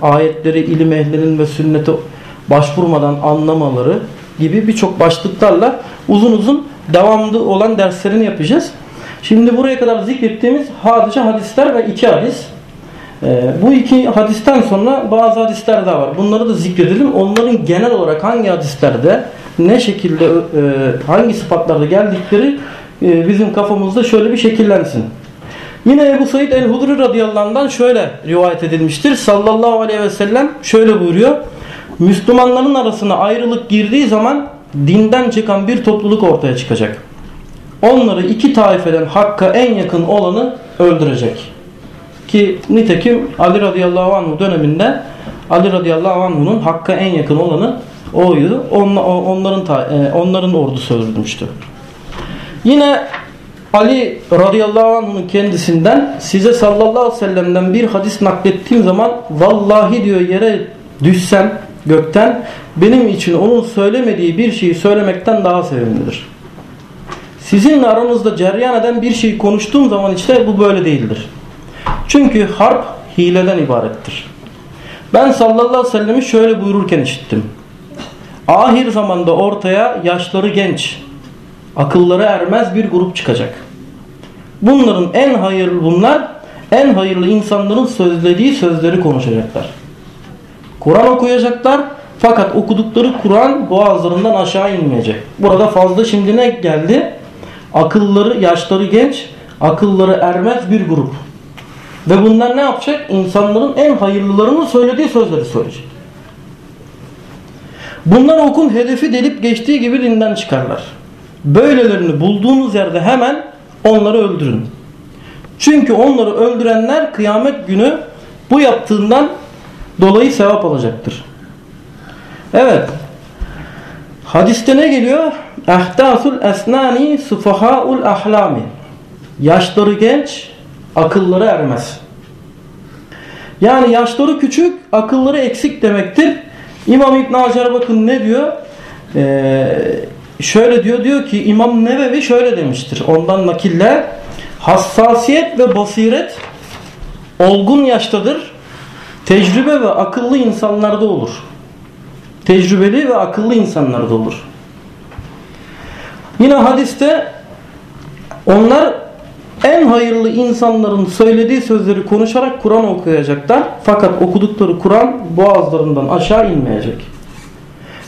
ayetleri ilim ehlinin ve sünnete başvurmadan anlamaları gibi birçok başlıklarla uzun uzun devamlı olan derslerini yapacağız. Şimdi buraya kadar zikrettiğimiz sadece hadisler ve iki hadis. Ee, bu iki hadisten sonra bazı hadisler daha var. Bunları da zikredelim. Onların genel olarak hangi hadislerde ne şekilde e, hangi sıfatlarda geldikleri e, bizim kafamızda şöyle bir şekillensin. Yine Ebu Said el-Hudri radıyallahu şöyle rivayet edilmiştir. Sallallahu aleyhi ve sellem şöyle buyuruyor. Müslümanların arasına ayrılık girdiği zaman dinden çıkan bir topluluk ortaya çıkacak. Onları iki taifeden hakka en yakın olanı öldürecek. Ki nitekim Ali radıyallahu anh döneminde Ali radıyallahu anh'un hakka en yakın olanı oydu. Onların, e, onların ordusu öldürmüştü. Yine Ali radıyallahu anh'ın kendisinden size sallallahu aleyhi ve sellem'den bir hadis naklettiğim zaman vallahi diyor yere düşsem gökten benim için onun söylemediği bir şeyi söylemekten daha sevimlidir. Sizinle aranızda ceryan eden bir şeyi konuştuğum zaman işte bu böyle değildir. Çünkü harp hileden ibarettir. Ben sallallahu aleyhi ve sellemi şöyle buyururken işittim. Ahir zamanda ortaya yaşları genç, akılları ermez bir grup çıkacak. Bunların en hayırlı bunlar, en hayırlı insanların sözlediği sözleri konuşacaklar. Kur'an okuyacaklar fakat okudukları Kur'an boğazlarından aşağı inmeyecek. Burada fazla şimdi ne geldi? Akılları, yaşları genç, akılları ermez bir grup. Ve bunlar ne yapacak? İnsanların en hayırlılarının söylediği sözleri söyleyecek. Bunlar okun hedefi delip geçtiği gibi dinden çıkarlar. Böylelerini bulduğunuz yerde hemen onları öldürün. Çünkü onları öldürenler kıyamet günü bu yaptığından dolayı sevap alacaktır. Evet. Hadiste ne geliyor? Ehdasul esnani sufahaul ahlami. Yaşları genç, akılları ermez. Yani yaşları küçük, akılları eksik demektir. İmam İbn Hacer bakın ne diyor? Ee, şöyle diyor diyor ki İmam Nevevi şöyle demiştir. Ondan nakiller hassasiyet ve basiret olgun yaştadır. Tecrübe ve akıllı insanlarda olur. Tecrübeli ve akıllı insanlarda olur. Yine hadiste onlar en hayırlı insanların söylediği sözleri konuşarak Kur'an okuyacaklar. Fakat okudukları Kur'an boğazlarından aşağı inmeyecek.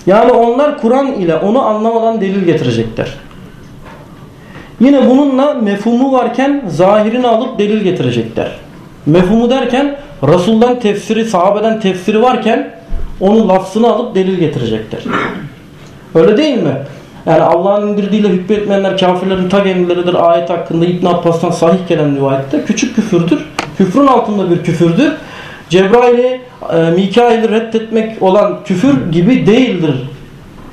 Yani onlar Kur'an ile onu anlamadan delil getirecekler. Yine bununla mefhumu varken zahirini alıp delil getirecekler. Mefhumu derken Resul'dan tefsiri, sahabeden tefsiri varken onun lafzını alıp delil getirecekler. Öyle değil mi? Yani Allah'ın indirdiğiyle hükmetmeyenler kafirlerin ta gemileridir ayet hakkında İbn Abbas'tan sahih gelen rivayette küçük küfürdür. Küfrün altında bir küfürdür. Cebrail'i, e, Mikail'i reddetmek olan küfür gibi değildir.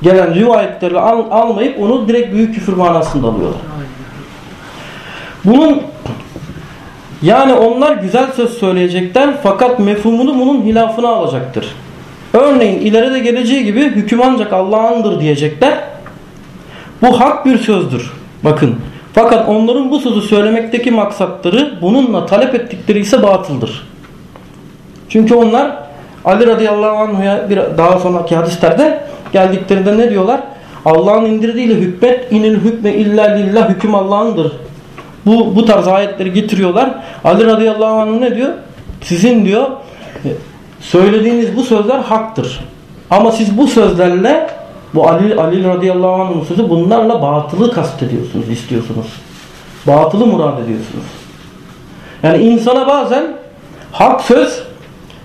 Gelen rivayetleri al, almayıp onu direkt büyük küfür manasında alıyorlar. Bunun yani onlar güzel söz söyleyecekler fakat mefhumunu bunun hilafına alacaktır. Örneğin ileride geleceği gibi hüküm ancak Allah'ındır diyecekler. Bu hak bir sözdür. Bakın. Fakat onların bu sözü söylemekteki maksatları bununla talep ettikleri ise batıldır. Çünkü onlar Ali radıyallahu anh'a bir daha sonraki hadislerde geldiklerinde ne diyorlar? Allah'ın indirdiğiyle hükmet inil hükme illa lillah hüküm Allah'ındır. Bu, bu tarz ayetleri getiriyorlar. Ali radıyallahu anh ne diyor? Sizin diyor söylediğiniz bu sözler haktır. Ama siz bu sözlerle bu Ali, Ali radıyallahu anh'ın sözü bunlarla batılı kastediyorsunuz, istiyorsunuz. Batılı murad ediyorsunuz. Yani insana bazen hak söz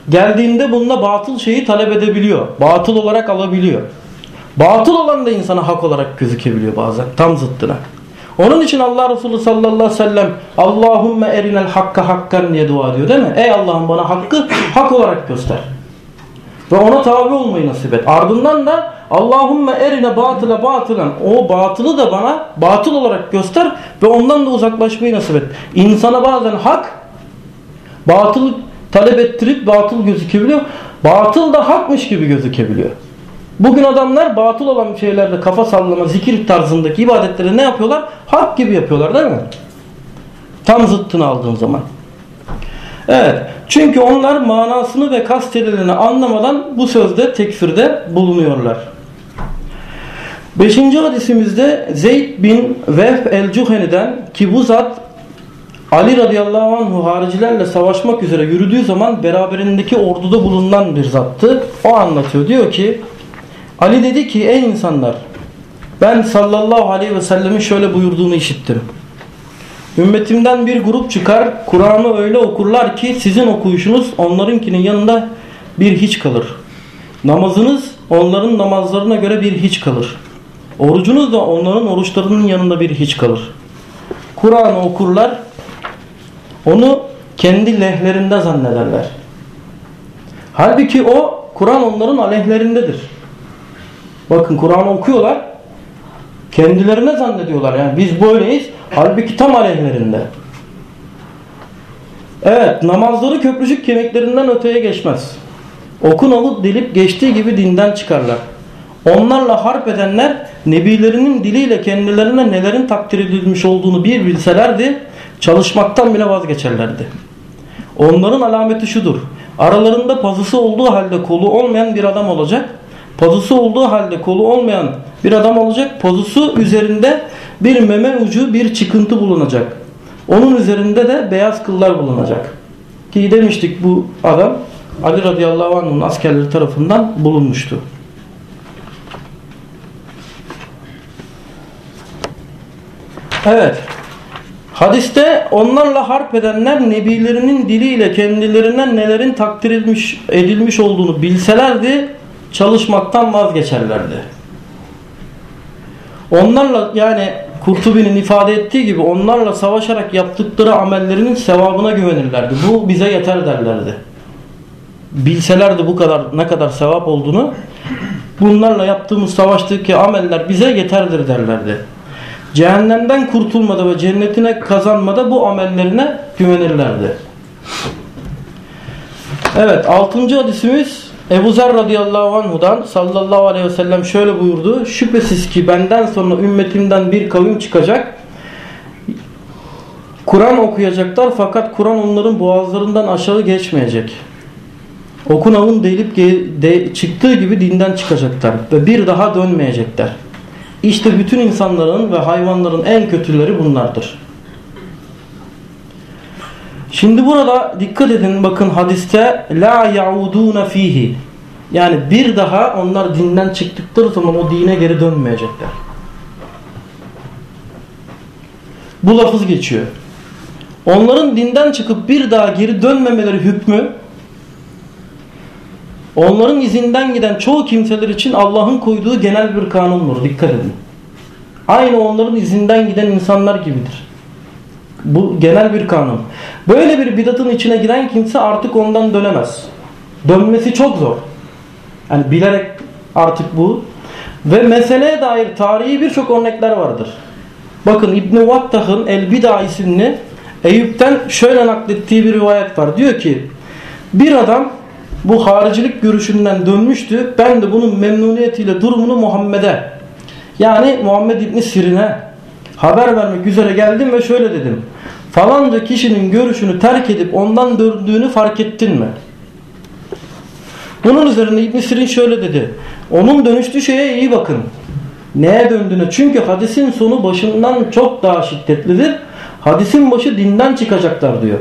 geldiğinde bununla batıl şeyi talep edebiliyor. Batıl olarak alabiliyor. Batıl olan da insana hak olarak gözükebiliyor bazen. Tam zıttına. Onun için Allah Resulü sallallahu aleyhi ve sellem Allahümme erinel hakka hakkan diye dua ediyor değil mi? Ey Allah'ım bana hakkı hak olarak göster. Ve ona tabi olmayı nasip et. Ardından da Allahümme erine batıla batılan o batılı da bana batıl olarak göster ve ondan da uzaklaşmayı nasip et. İnsana bazen hak batıl talep ettirip batıl gözükebiliyor. Batıl da hakmış gibi gözükebiliyor. Bugün adamlar batıl olan şeylerde kafa sallama, zikir tarzındaki ibadetleri ne yapıyorlar? Hak gibi yapıyorlar değil mi? Tam zıttını aldığın zaman. Evet. Çünkü onlar manasını ve kastedileni anlamadan bu sözde tekfirde bulunuyorlar. Beşinci hadisimizde Zeyd bin Vehb el-Cuheni'den ki bu zat Ali radıyallahu anhu haricilerle savaşmak üzere yürüdüğü zaman beraberindeki orduda bulunan bir zattı. O anlatıyor. Diyor ki Ali dedi ki ey insanlar ben sallallahu aleyhi ve sellemin şöyle buyurduğunu işittim. Ümmetimden bir grup çıkar Kur'an'ı öyle okurlar ki sizin okuyuşunuz onlarınkinin yanında bir hiç kalır. Namazınız onların namazlarına göre bir hiç kalır. Orucunuz da onların oruçlarının yanında bir hiç kalır. Kur'an'ı okurlar onu kendi lehlerinde zannederler. Halbuki o Kur'an onların aleyhlerindedir. Bakın Kur'an'ı okuyorlar kendilerine zannediyorlar yani biz böyleyiz halbuki tam aleyhlerinde. Evet namazları köprücük kemiklerinden öteye geçmez. Okun alıp delip geçtiği gibi dinden çıkarlar. Onlarla harp edenler nebilerinin diliyle kendilerine nelerin takdir edilmiş olduğunu bir bilselerdi çalışmaktan bile vazgeçerlerdi. Onların alameti şudur. Aralarında pazısı olduğu halde kolu olmayan bir adam olacak. Pazısı olduğu halde kolu olmayan bir adam olacak. Pazısı üzerinde bir meme ucu bir çıkıntı bulunacak. Onun üzerinde de beyaz kıllar bulunacak. Ki demiştik bu adam Ali radıyallahu anh'ın askerleri tarafından bulunmuştu. Evet. Hadiste onlarla harp edenler nebilerinin diliyle kendilerine nelerin takdir edilmiş, edilmiş olduğunu bilselerdi çalışmaktan vazgeçerlerdi. Onlarla yani Kurtubi'nin ifade ettiği gibi onlarla savaşarak yaptıkları amellerinin sevabına güvenirlerdi. Bu bize yeter derlerdi. Bilselerdi bu kadar ne kadar sevap olduğunu bunlarla yaptığımız savaştaki ameller bize yeterdir derlerdi. Cehennemden kurtulmada ve cennetine kazanmada bu amellerine güvenirlerdi. Evet altıncı hadisimiz Ebu Zer radıyallahu anhudan sallallahu aleyhi ve sellem şöyle buyurdu. Şüphesiz ki benden sonra ümmetimden bir kavim çıkacak. Kur'an okuyacaklar fakat Kur'an onların boğazlarından aşağı geçmeyecek. Okun avın delip de, çıktığı gibi dinden çıkacaklar ve bir daha dönmeyecekler. İşte bütün insanların ve hayvanların en kötüleri bunlardır. Şimdi burada dikkat edin bakın hadiste la yauduna fihi. Yani bir daha onlar dinden çıktıkları zaman o dine geri dönmeyecekler. Bu lafız geçiyor. Onların dinden çıkıp bir daha geri dönmemeleri hükmü onların izinden giden çoğu kimseler için Allah'ın koyduğu genel bir kanundur. Dikkat edin. Aynı onların izinden giden insanlar gibidir. Bu genel bir kanun. Böyle bir bidatın içine giren kimse artık ondan dönemez. Dönmesi çok zor. Yani bilerek artık bu. Ve meseleye dair tarihi birçok örnekler vardır. Bakın İbn-i Vattah'ın El Bida isimli Eyüp'ten şöyle naklettiği bir rivayet var. Diyor ki bir adam bu haricilik görüşünden dönmüştü. Ben de bunun memnuniyetiyle durumunu Muhammed'e yani Muhammed İbni Sirin'e haber vermek üzere geldim ve şöyle dedim. Falanca kişinin görüşünü terk edip ondan döndüğünü fark ettin mi? Bunun üzerine İbn Sirin şöyle dedi. Onun dönüştüğü şeye iyi bakın. Neye döndüğüne. Çünkü hadisin sonu başından çok daha şiddetlidir. Hadisin başı dinden çıkacaklar diyor.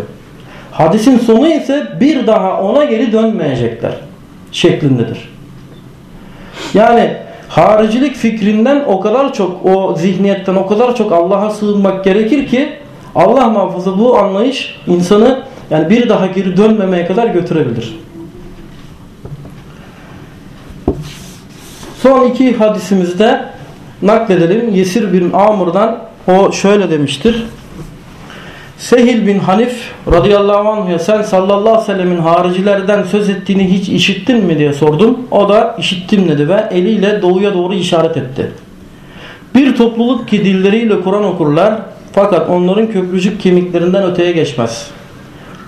Hadisin sonu ise bir daha ona geri dönmeyecekler şeklindedir. Yani haricilik fikrinden o kadar çok o zihniyetten o kadar çok Allah'a sığınmak gerekir ki Allah muhafaza bu anlayış insanı yani bir daha geri dönmemeye kadar götürebilir. Son iki hadisimizde nakledelim. Yesir bin Amr'dan o şöyle demiştir. Sehil bin Hanif radıyallahu anh'a sen sallallahu aleyhi ve sellemin haricilerden söz ettiğini hiç işittin mi diye sordum. O da işittim dedi ve eliyle doğuya doğru işaret etti. Bir topluluk ki dilleriyle Kur'an okurlar fakat onların köprücük kemiklerinden öteye geçmez.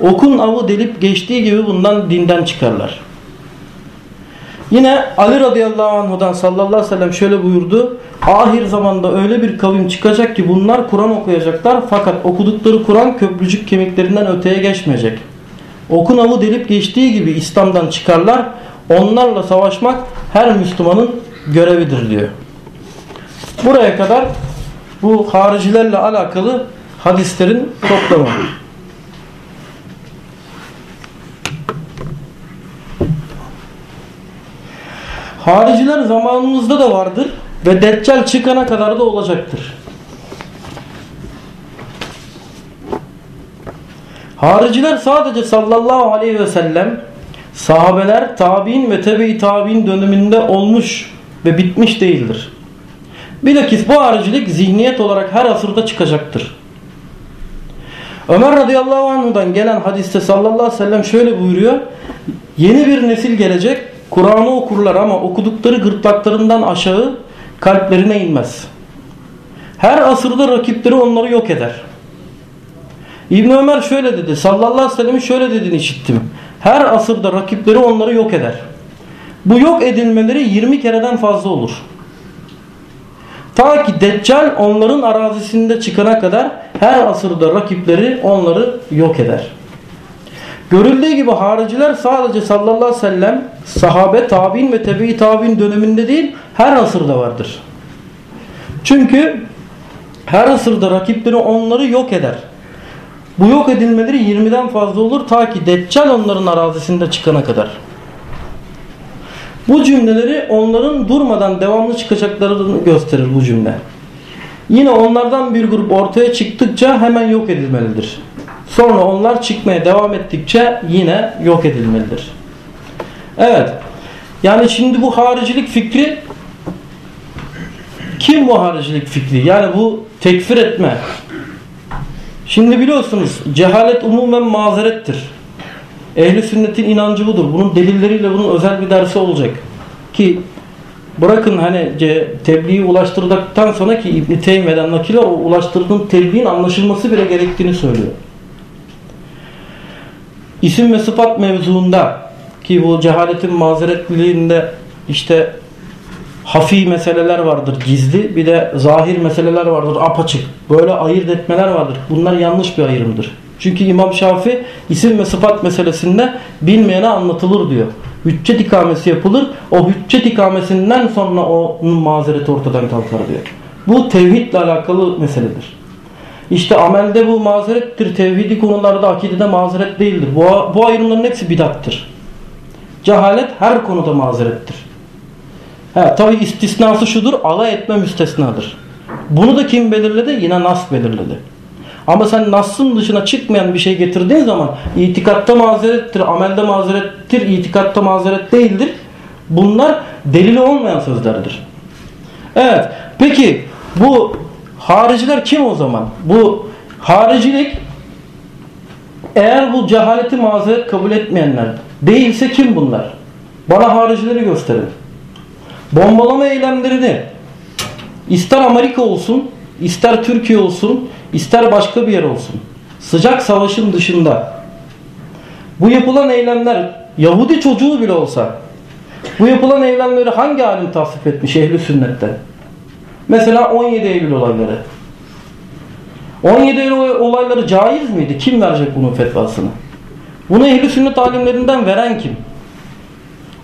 Okun avı delip geçtiği gibi bundan dinden çıkarlar. Yine Ali radıyallahu anhudan sallallahu aleyhi ve sellem şöyle buyurdu. Ahir zamanda öyle bir kavim çıkacak ki bunlar Kur'an okuyacaklar fakat okudukları Kur'an köprücük kemiklerinden öteye geçmeyecek. Okun avı delip geçtiği gibi İslam'dan çıkarlar. Onlarla savaşmak her Müslümanın görevidir diyor. Buraya kadar bu haricilerle alakalı hadislerin toplamı. Hariciler zamanımızda da vardır ve Deccal çıkana kadar da olacaktır. Hariciler sadece sallallahu aleyhi ve sellem sahabeler, tabi'in ve tebe-i tabi'in döneminde olmuş ve bitmiş değildir. Bilakis bu haricilik zihniyet olarak her asırda çıkacaktır. Ömer radıyallahu anh'dan gelen hadiste sallallahu aleyhi ve sellem şöyle buyuruyor. Yeni bir nesil gelecek, Kur'an'ı okurlar ama okudukları gırtlaklarından aşağı kalplerine inmez. Her asırda rakipleri onları yok eder. İbn Ömer şöyle dedi. Sallallahu aleyhi ve sellem'in şöyle dediğini işittim. Her asırda rakipleri onları yok eder. Bu yok edilmeleri 20 kereden fazla olur. Ta ki Deccal onların arazisinde çıkana kadar her asırda rakipleri onları yok eder. Görüldüğü gibi hariciler sadece sallallahu aleyhi ve sellem sahabe, tabi'in ve tebe-i tabi'in döneminde değil her asırda vardır. Çünkü her asırda rakipleri onları yok eder. Bu yok edilmeleri 20'den fazla olur ta ki Deccal onların arazisinde çıkana kadar. Bu cümleleri onların durmadan devamlı çıkacaklarını gösterir bu cümle. Yine onlardan bir grup ortaya çıktıkça hemen yok edilmelidir. Sonra onlar çıkmaya devam ettikçe yine yok edilmelidir. Evet. Yani şimdi bu haricilik fikri kim bu haricilik fikri? Yani bu tekfir etme. Şimdi biliyorsunuz cehalet umumen mazerettir. Ehli sünnetin inancı budur. Bunun delilleriyle bunun özel bir dersi olacak. Ki bırakın hani tebliği ulaştırdıktan sonra ki İbn-i Teymiye'den nakil o ulaştırdığın tebliğin anlaşılması bile gerektiğini söylüyor. İsim ve sıfat mevzuunda ki bu cehaletin mazeretliliğinde işte hafi meseleler vardır gizli. Bir de zahir meseleler vardır apaçık. Böyle ayırt etmeler vardır. Bunlar yanlış bir ayrımdır. Çünkü İmam Şafi isim ve sıfat meselesinde bilmeyene anlatılır diyor. Hüccet ikamesi yapılır o hüccet ikamesinden sonra onun mazereti ortadan kalkar diyor. Bu tevhidle alakalı meseledir işte amelde bu mazerettir tevhidi konularda akidede mazeret değildir bu, bu ayrımların hepsi bidattır cehalet her konuda mazerettir He, tabi istisnası şudur alay etme müstesnadır. Bunu da kim belirledi? Yine Nas belirledi. Ama sen Nas'ın dışına çıkmayan bir şey getirdiğin zaman itikatta mazerettir, amelde mazerettir, itikatta mazeret değildir. Bunlar delili olmayan sözlerdir. Evet. Peki bu hariciler kim o zaman? Bu haricilik eğer bu cehaleti mazeret kabul etmeyenler değilse kim bunlar? Bana haricileri gösterin bombalama eylemlerini ister Amerika olsun, ister Türkiye olsun, ister başka bir yer olsun. Sıcak savaşın dışında bu yapılan eylemler Yahudi çocuğu bile olsa bu yapılan eylemleri hangi alim tasvip etmiş ehli sünnette? Mesela 17 Eylül olayları. 17 Eylül olayları caiz miydi? Kim verecek bunun fetvasını? Bunu ehli sünnet alimlerinden veren kim?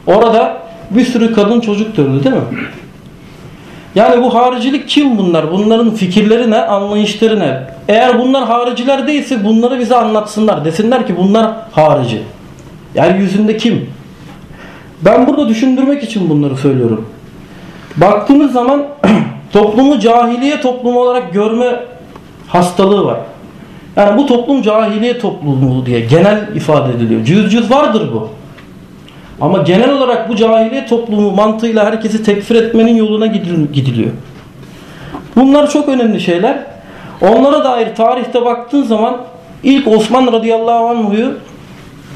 Orada bir sürü kadın çocuk döndü değil mi? Yani bu haricilik kim bunlar? Bunların fikirleri ne? Anlayışları ne? Eğer bunlar hariciler değilse bunları bize anlatsınlar. Desinler ki bunlar harici. Yani yüzünde kim? Ben burada düşündürmek için bunları söylüyorum. Baktığımız zaman toplumu cahiliye toplumu olarak görme hastalığı var. Yani bu toplum cahiliye toplumu diye genel ifade ediliyor. Cüz cüz vardır bu. Ama genel olarak bu cahiliye toplumu mantığıyla herkesi tekfir etmenin yoluna gidiliyor. Bunlar çok önemli şeyler. Onlara dair tarihte baktığın zaman ilk Osman radıyallahu anh'u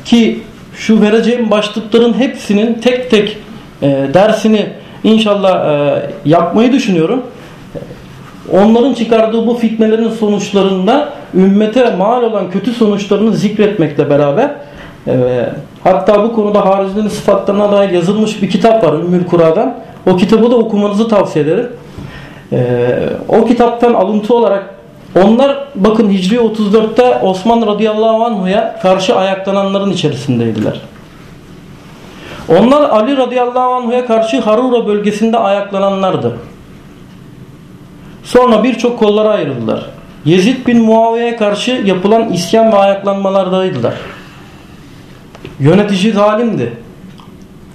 ki şu vereceğim başlıkların hepsinin tek tek e, dersini inşallah e, yapmayı düşünüyorum. Onların çıkardığı bu fitnelerin sonuçlarında ümmete mal olan kötü sonuçlarını zikretmekle beraber e, Hatta bu konuda haricilerin sıfatlarına dair yazılmış bir kitap var Ümmül Kura'dan. O kitabı da okumanızı tavsiye ederim. Ee, o kitaptan alıntı olarak onlar bakın Hicri 34'te Osman radıyallahu anhu'ya karşı ayaklananların içerisindeydiler. Onlar Ali radıyallahu anhu'ya karşı Harura bölgesinde ayaklananlardı. Sonra birçok kollara ayrıldılar. Yezid bin Muaviye'ye karşı yapılan isyan ve ayaklanmalardaydılar. Yönetici zalimdi.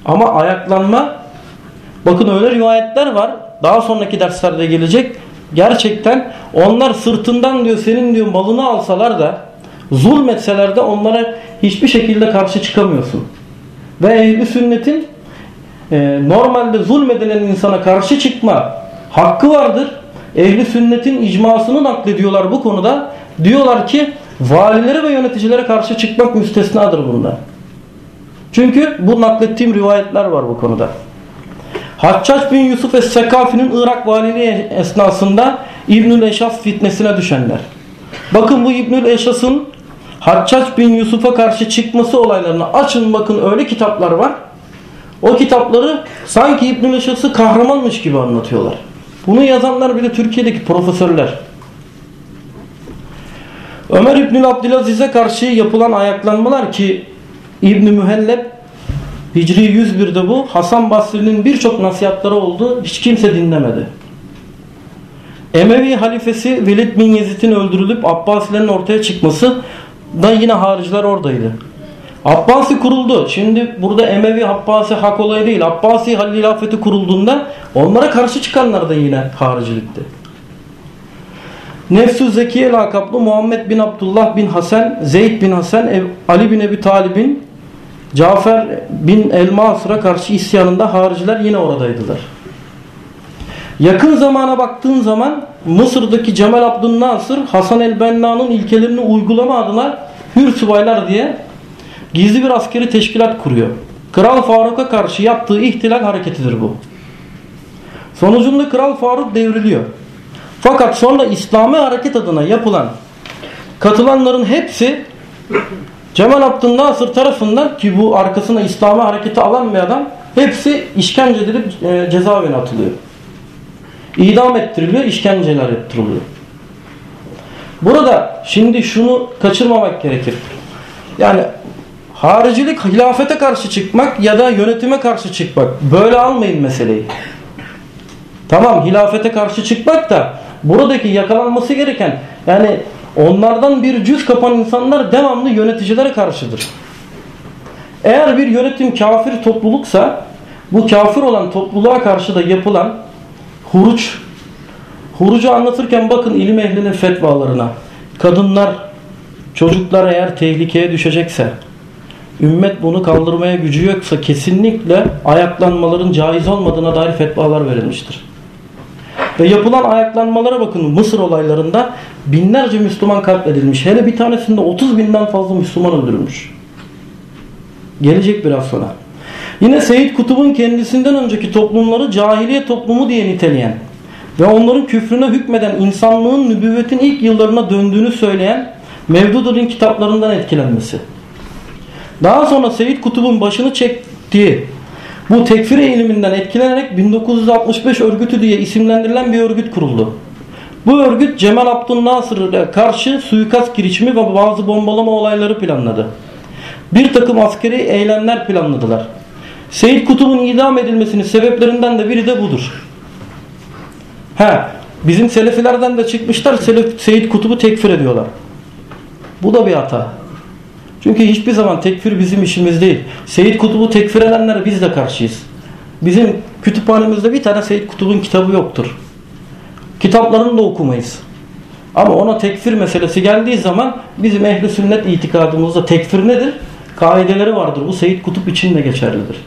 Ama ayaklanma bakın öyle rivayetler var. Daha sonraki derslerde gelecek. Gerçekten onlar sırtından diyor senin diyor malını alsalar da zulmetseler de onlara hiçbir şekilde karşı çıkamıyorsun. Ve ehli sünnetin e, normalde zulmedilen insana karşı çıkma hakkı vardır. Ehli sünnetin icmasını naklediyorlar bu konuda. Diyorlar ki valilere ve yöneticilere karşı çıkmak müstesnadır bundan. Çünkü bu naklettiğim rivayetler var bu konuda. Haccac bin Yusuf Es-Sekafi'nin Irak valiliği esnasında İbnül Eşas fitnesine düşenler. Bakın bu İbnül Eşas'ın Haccac bin Yusuf'a karşı çıkması olaylarını açın bakın öyle kitaplar var. O kitapları sanki İbnül Eşas'ı kahramanmış gibi anlatıyorlar. Bunu yazanlar bile Türkiye'deki profesörler. Ömer İbnül Abdülaziz'e karşı yapılan ayaklanmalar ki İbn Mühelleb Hicri 101'de bu Hasan Basri'nin birçok nasihatları oldu. Hiç kimse dinlemedi. Emevi halifesi Velid bin Yezid'in öldürülüp Abbasilerin ortaya çıkması da yine hariciler oradaydı. Abbasi kuruldu. Şimdi burada Emevi Abbasi hak olayı değil. Abbasi halifeti kurulduğunda onlara karşı çıkanlar da yine haricilikti. Nefsü Zekiye lakaplı Muhammed bin Abdullah bin Hasan, Zeyd bin Hasan, Ali bin Ebi Talib'in Cafer bin Elmasır'a karşı isyanında hariciler yine oradaydılar. Yakın zamana baktığın zaman Mısır'daki Cemal Abdülnasır Hasan el-Benna'nın ilkelerini uygulama adına Hür Subaylar diye gizli bir askeri teşkilat kuruyor. Kral Faruk'a karşı yaptığı ihtilal hareketidir bu. Sonucunda Kral Faruk devriliyor. Fakat sonra İslami hareket adına yapılan katılanların hepsi Cemal Abdülnasır tarafından ki bu arkasına İslami hareketi alan bir adam hepsi işkence edilip e, cezaevine atılıyor. İdam ettiriliyor, işkenceler ettiriliyor. Burada şimdi şunu kaçırmamak gerekir. Yani haricilik hilafete karşı çıkmak ya da yönetime karşı çıkmak. Böyle almayın meseleyi. Tamam hilafete karşı çıkmak da buradaki yakalanması gereken yani onlardan bir cüz kapan insanlar devamlı yöneticilere karşıdır. Eğer bir yönetim kafir topluluksa bu kafir olan topluluğa karşı da yapılan huruç hurucu anlatırken bakın ilim ehlinin fetvalarına kadınlar çocuklar eğer tehlikeye düşecekse ümmet bunu kaldırmaya gücü yoksa kesinlikle ayaklanmaların caiz olmadığına dair fetvalar verilmiştir. Ve yapılan ayaklanmalara bakın Mısır olaylarında binlerce Müslüman katledilmiş. Hele bir tanesinde 30 binden fazla Müslüman öldürülmüş. Gelecek biraz sonra. Yine Seyyid Kutub'un kendisinden önceki toplumları cahiliye toplumu diye niteleyen ve onların küfrüne hükmeden insanlığın nübüvvetin ilk yıllarına döndüğünü söyleyen Mevdud'un kitaplarından etkilenmesi. Daha sonra Seyyid Kutub'un başını çektiği bu tekfir eğiliminden etkilenerek 1965 örgütü diye isimlendirilen bir örgüt kuruldu. Bu örgüt Cemal Abdülnasır'a karşı suikast girişimi ve bazı bombalama olayları planladı. Bir takım askeri eylemler planladılar. Seyyid Kutub'un idam edilmesinin sebeplerinden de biri de budur. Ha, bizim selefilerden de çıkmışlar Selef, Seyyid Kutub'u tekfir ediyorlar. Bu da bir hata. Çünkü hiçbir zaman tekfir bizim işimiz değil. Seyyid Kutub'u tekfir edenlere biz de karşıyız. Bizim kütüphanemizde bir tane Seyyid Kutub'un kitabı yoktur. Kitaplarını da okumayız. Ama ona tekfir meselesi geldiği zaman bizim ehli sünnet itikadımızda tekfir nedir? Kaideleri vardır. Bu Seyyid Kutup için de geçerlidir.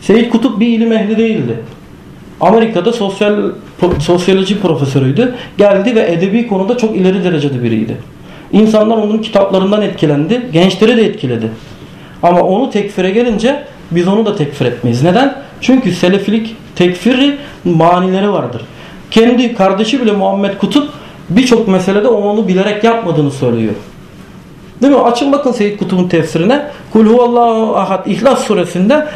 Seyyid Kutup bir ilim ehli değildi. Amerika'da sosyal sosyoloji profesörüydü. Geldi ve edebi konuda çok ileri derecede biriydi. İnsanlar onun kitaplarından etkilendi. Gençleri de etkiledi. Ama onu tekfire gelince biz onu da tekfir etmeyiz. Neden? Çünkü selefilik tekfiri manileri vardır. Kendi kardeşi bile Muhammed Kutup birçok meselede onu bilerek yapmadığını söylüyor. Değil mi? Açın bakın Seyyid Kutup'un tefsirine. Kul huvallahu ahad İhlas suresinde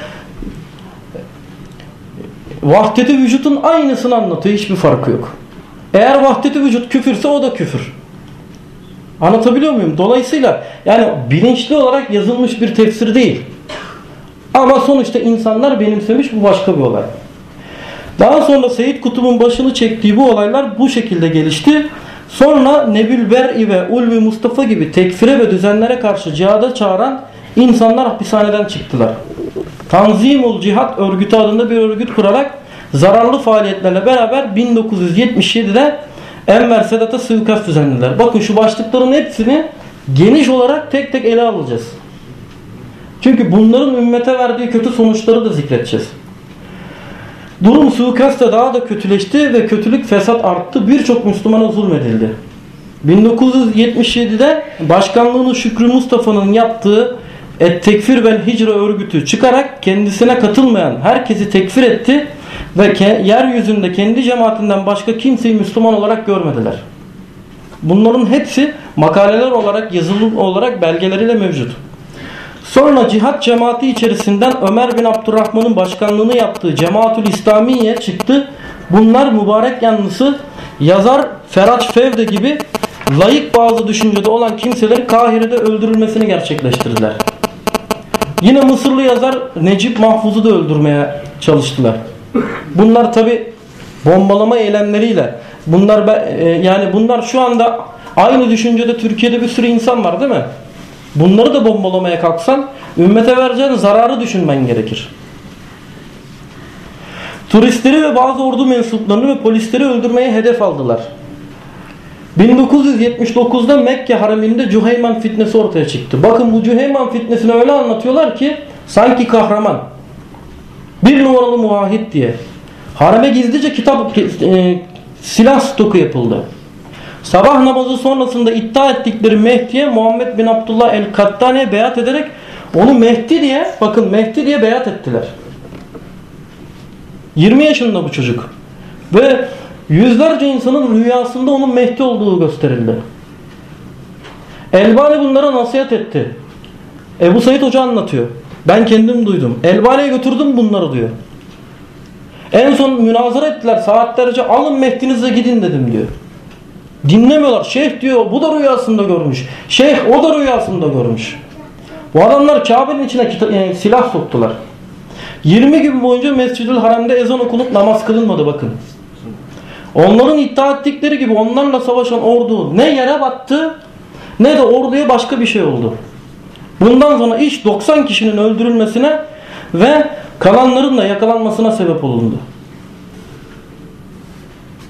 vahdeti vücutun aynısını anlatıyor. Hiçbir farkı yok. Eğer vahdeti vücut küfürse o da küfür. Anlatabiliyor muyum? Dolayısıyla yani bilinçli olarak yazılmış bir tefsir değil. Ama sonuçta insanlar benimsemiş bu başka bir olay. Daha sonra Seyyid Kutub'un başını çektiği bu olaylar bu şekilde gelişti. Sonra Nebül Ber'i ve Ulvi Mustafa gibi tekfire ve düzenlere karşı cihada çağıran insanlar hapishaneden çıktılar. Tanzimul Cihat örgütü adında bir örgüt kurarak zararlı faaliyetlerle beraber 1977'de Enver Sedat'a suikast düzenlediler. Bakın şu başlıkların hepsini geniş olarak tek tek ele alacağız. Çünkü bunların ümmete verdiği kötü sonuçları da zikredeceğiz. Durum suikastta daha da kötüleşti ve kötülük fesat arttı. Birçok Müslümana zulmedildi. 1977'de başkanlığını Şükrü Mustafa'nın yaptığı Et Tekfir ve Hicre örgütü çıkarak kendisine katılmayan herkesi tekfir etti ve ke yeryüzünde kendi cemaatinden başka kimseyi Müslüman olarak görmediler. Bunların hepsi makaleler olarak yazılı olarak belgeleriyle mevcut. Sonra cihat cemaati içerisinden Ömer bin Abdurrahman'ın başkanlığını yaptığı Cemaatül İslamiye çıktı. Bunlar mübarek yanlısı yazar Ferhat Fevde gibi layık bazı düşüncede olan kimseleri Kahire'de öldürülmesini gerçekleştirdiler. Yine Mısırlı yazar Necip Mahfuz'u da öldürmeye çalıştılar. Bunlar tabi bombalama eylemleriyle bunlar e, yani bunlar şu anda aynı düşüncede Türkiye'de bir sürü insan var değil mi? Bunları da bombalamaya kalksan ümmete vereceğin zararı düşünmen gerekir. Turistleri ve bazı ordu mensuplarını ve polisleri öldürmeye hedef aldılar. 1979'da Mekke hareminde Cüheyman fitnesi ortaya çıktı. Bakın bu Cüheyman fitnesini öyle anlatıyorlar ki sanki kahraman. Bir numaralı muahit diye. Hareme gizlice kitap e, silah stoku yapıldı. Sabah namazı sonrasında iddia ettikleri Mehdi'ye Muhammed bin Abdullah el-Kattani'ye beyat ederek onu Mehdi diye bakın Mehdi diye beyat ettiler. 20 yaşında bu çocuk. Ve yüzlerce insanın rüyasında onun Mehdi olduğu gösterildi. Elbani bunlara nasihat etti. Ebu Said Hoca anlatıyor. Ben kendim duydum. Elbani'ye götürdüm bunları diyor. En son münazara ettiler saatlerce alın Mehdi'nize gidin dedim diyor. Dinlemiyorlar. Şeyh diyor bu da rüyasında görmüş. Şeyh o da rüyasında görmüş. Bu adamlar Kabe'nin içine e, silah soktular. 20 gün boyunca Mescid-ül Haram'da ezan okulup namaz kılınmadı bakın. Onların iddia ettikleri gibi onlarla savaşan ordu ne yere battı ne de orduya başka bir şey oldu. Bundan sonra iş 90 kişinin öldürülmesine ve kalanların da yakalanmasına sebep olundu.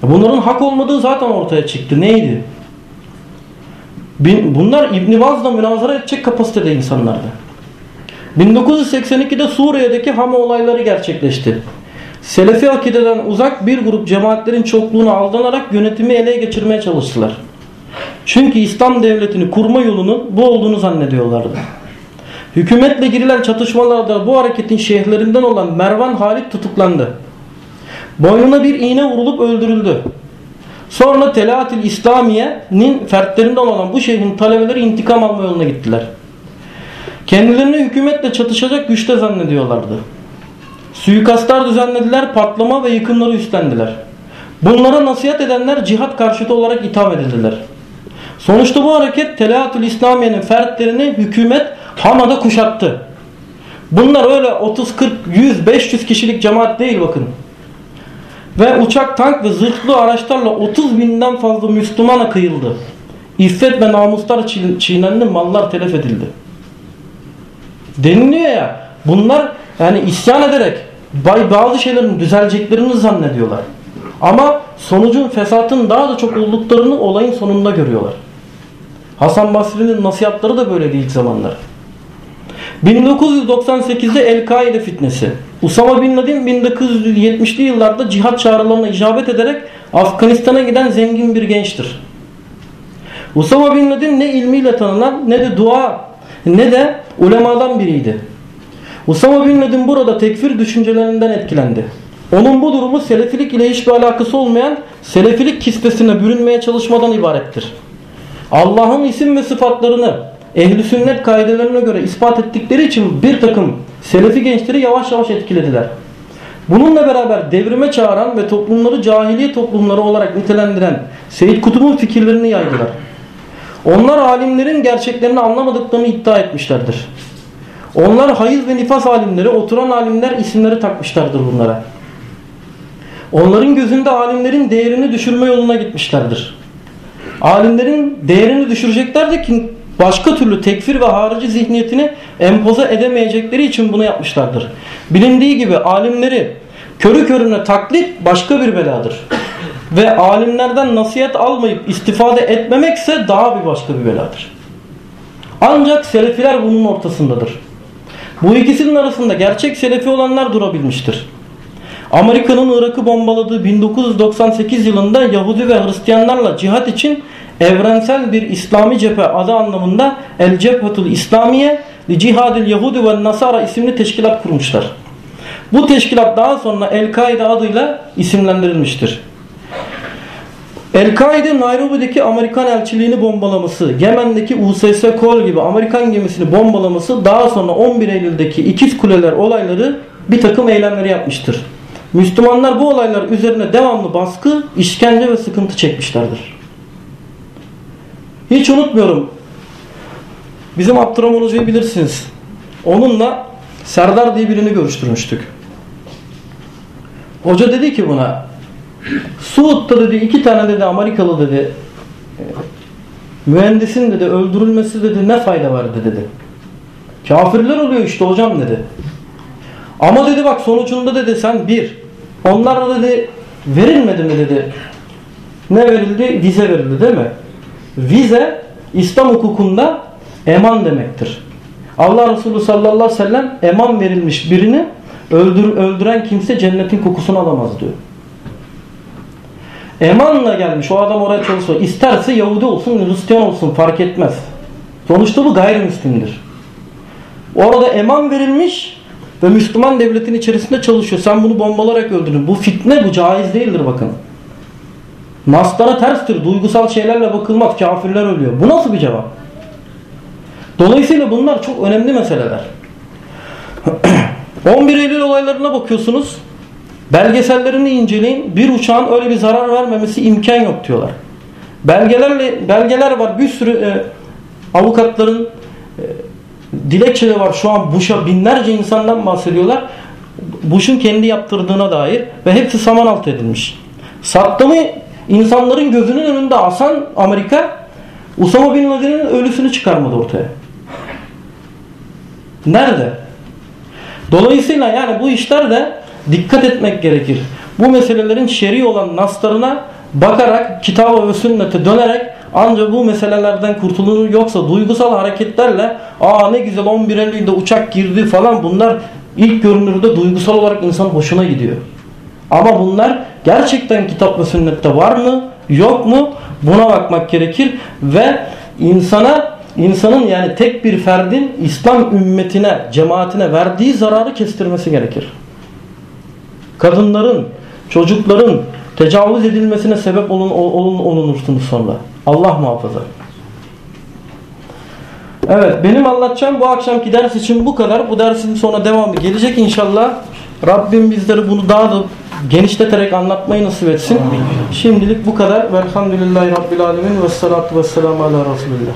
Bunların hak olmadığı zaten ortaya çıktı. Neydi? Bunlar İbn Vaz'la münazara edecek kapasitede insanlardı. 1982'de Suriye'deki Hama olayları gerçekleşti. Selefi akideden uzak bir grup cemaatlerin çokluğunu aldanarak yönetimi ele geçirmeye çalıştılar. Çünkü İslam devletini kurma yolunun bu olduğunu zannediyorlardı. Hükümetle girilen çatışmalarda bu hareketin şeyhlerinden olan Mervan Halit tutuklandı. Boynuna bir iğne vurulup öldürüldü. Sonra Telatil İslamiye'nin fertlerinden olan bu şeyhin talebeleri intikam alma yoluna gittiler. Kendilerini hükümetle çatışacak güçte zannediyorlardı. Suikastlar düzenlediler, patlama ve yıkımları üstlendiler. Bunlara nasihat edenler cihat karşıtı olarak itham edildiler. Sonuçta bu hareket Telaatül İslamiye'nin fertlerini hükümet Hama'da kuşattı. Bunlar öyle 30, 40, 100, 500 kişilik cemaat değil bakın. Ve uçak, tank ve zırhlı araçlarla 30 binden fazla Müslümana kıyıldı. İffet ve namuslar çiğnendi, mallar telef edildi. Deniliyor ya, bunlar yani isyan ederek bazı şeylerin düzeleceklerini zannediyorlar. Ama sonucun fesatın daha da çok olduklarını olayın sonunda görüyorlar. Hasan Basri'nin nasihatları da böyle değil zamanlar. 1998'de El-Kaide fitnesi. Usama Bin Laden 1970'li yıllarda cihat çağrılarına icabet ederek Afganistan'a giden zengin bir gençtir. Usama Bin Laden ne ilmiyle tanınan ne de dua ne de ulemadan biriydi. Usama Bin Laden burada tekfir düşüncelerinden etkilendi. Onun bu durumu selefilik ile hiçbir alakası olmayan selefilik kisvesine bürünmeye çalışmadan ibarettir. Allah'ın isim ve sıfatlarını ehli sünnet kaidelerine göre ispat ettikleri için bir takım selefi gençleri yavaş yavaş etkilediler. Bununla beraber devrime çağıran ve toplumları cahiliye toplumları olarak nitelendiren Seyyid Kutub'un fikirlerini yaydılar. Onlar alimlerin gerçeklerini anlamadıklarını iddia etmişlerdir. Onlar hayız ve nifas alimleri, oturan alimler isimleri takmışlardır bunlara. Onların gözünde alimlerin değerini düşürme yoluna gitmişlerdir. alimlerin değerini düşüreceklerdi ki başka türlü tekfir ve harici zihniyetini empoze edemeyecekleri için bunu yapmışlardır. Bilindiği gibi alimleri körü körüne taklit başka bir beladır. Ve alimlerden nasihat almayıp istifade etmemekse daha bir başka bir beladır. Ancak selefiler bunun ortasındadır. Bu ikisinin arasında gerçek selefi olanlar durabilmiştir. Amerika'nın Irak'ı bombaladığı 1998 yılında Yahudi ve Hristiyanlarla cihat için evrensel bir İslami cephe adı anlamında El Cephatul İslamiye Cihadil Yahudi ve Nasara isimli teşkilat kurmuşlar. Bu teşkilat daha sonra El-Kaide adıyla isimlendirilmiştir. El-Kaide Nairobi'deki Amerikan elçiliğini bombalaması, Yemen'deki USS Cole gibi Amerikan gemisini bombalaması, daha sonra 11 Eylül'deki ikiz kuleler olayları bir takım eylemleri yapmıştır. Müslümanlar bu olaylar üzerine devamlı baskı, işkence ve sıkıntı çekmişlerdir. Hiç unutmuyorum. Bizim Abdurrahman Hoca'yı bilirsiniz. Onunla Serdar diye birini görüştürmüştük. Hoca dedi ki buna Suud'da dedi iki tane dedi Amerikalı dedi e, mühendisin dedi öldürülmesi dedi ne fayda vardı dedi. Kafirler oluyor işte hocam dedi. Ama dedi bak sonucunda dedi sen bir onlara dedi verilmedi mi dedi. Ne verildi? Vize verildi değil mi? Vize İslam hukukunda eman demektir. Allah Resulü sallallahu aleyhi ve sellem eman verilmiş birini öldür, öldüren kimse cennetin kokusunu alamaz diyor. Emanla gelmiş o adam oraya çalışıyor. İsterse Yahudi olsun Hristiyan olsun fark etmez. Sonuçta bu gayrimüslimdir. Orada eman verilmiş ve Müslüman devletin içerisinde çalışıyor. Sen bunu bombalarak öldürdün. Bu fitne bu caiz değildir bakın. Naslara terstir. Duygusal şeylerle bakılmaz. Kafirler ölüyor. Bu nasıl bir cevap? Dolayısıyla bunlar çok önemli meseleler. 11 Eylül olaylarına bakıyorsunuz. Belgesellerini inceleyin. Bir uçağın öyle bir zarar vermemesi imkan yok diyorlar. Belgelerle belgeler var. Bir sürü e, avukatların e, dilekçeleri var. Şu an Bush'a binlerce insandan bahsediyorlar. Bush'un kendi yaptırdığına dair ve hepsi saman alt edilmiş. Saddam'ı insanların gözünün önünde asan Amerika Usama Bin Laden'in ölüsünü çıkarmadı ortaya. Nerede? Dolayısıyla yani bu işlerde dikkat etmek gerekir. Bu meselelerin şer'i olan naslarına bakarak kitaba ve sünnete dönerek ancak bu meselelerden kurtulunur yoksa duygusal hareketlerle aa ne güzel 11 Eylül'de uçak girdi falan bunlar ilk görünürde duygusal olarak insan hoşuna gidiyor. Ama bunlar gerçekten kitap ve sünnette var mı yok mu buna bakmak gerekir ve insana insanın yani tek bir ferdin İslam ümmetine cemaatine verdiği zararı kestirmesi gerekir. Kadınların çocukların tecavüz edilmesine sebep olun, olun, olunursunuz sonra. Allah muhafaza. Evet benim anlatacağım bu akşamki ders için bu kadar. Bu dersin sonra devamı gelecek inşallah. Rabbim bizleri bunu daha da genişleterek anlatmayı nasip etsin. Şimdilik bu kadar. Velhamdülillahi Rabbil Alemin ve salatu ve selamu ala Resulillah.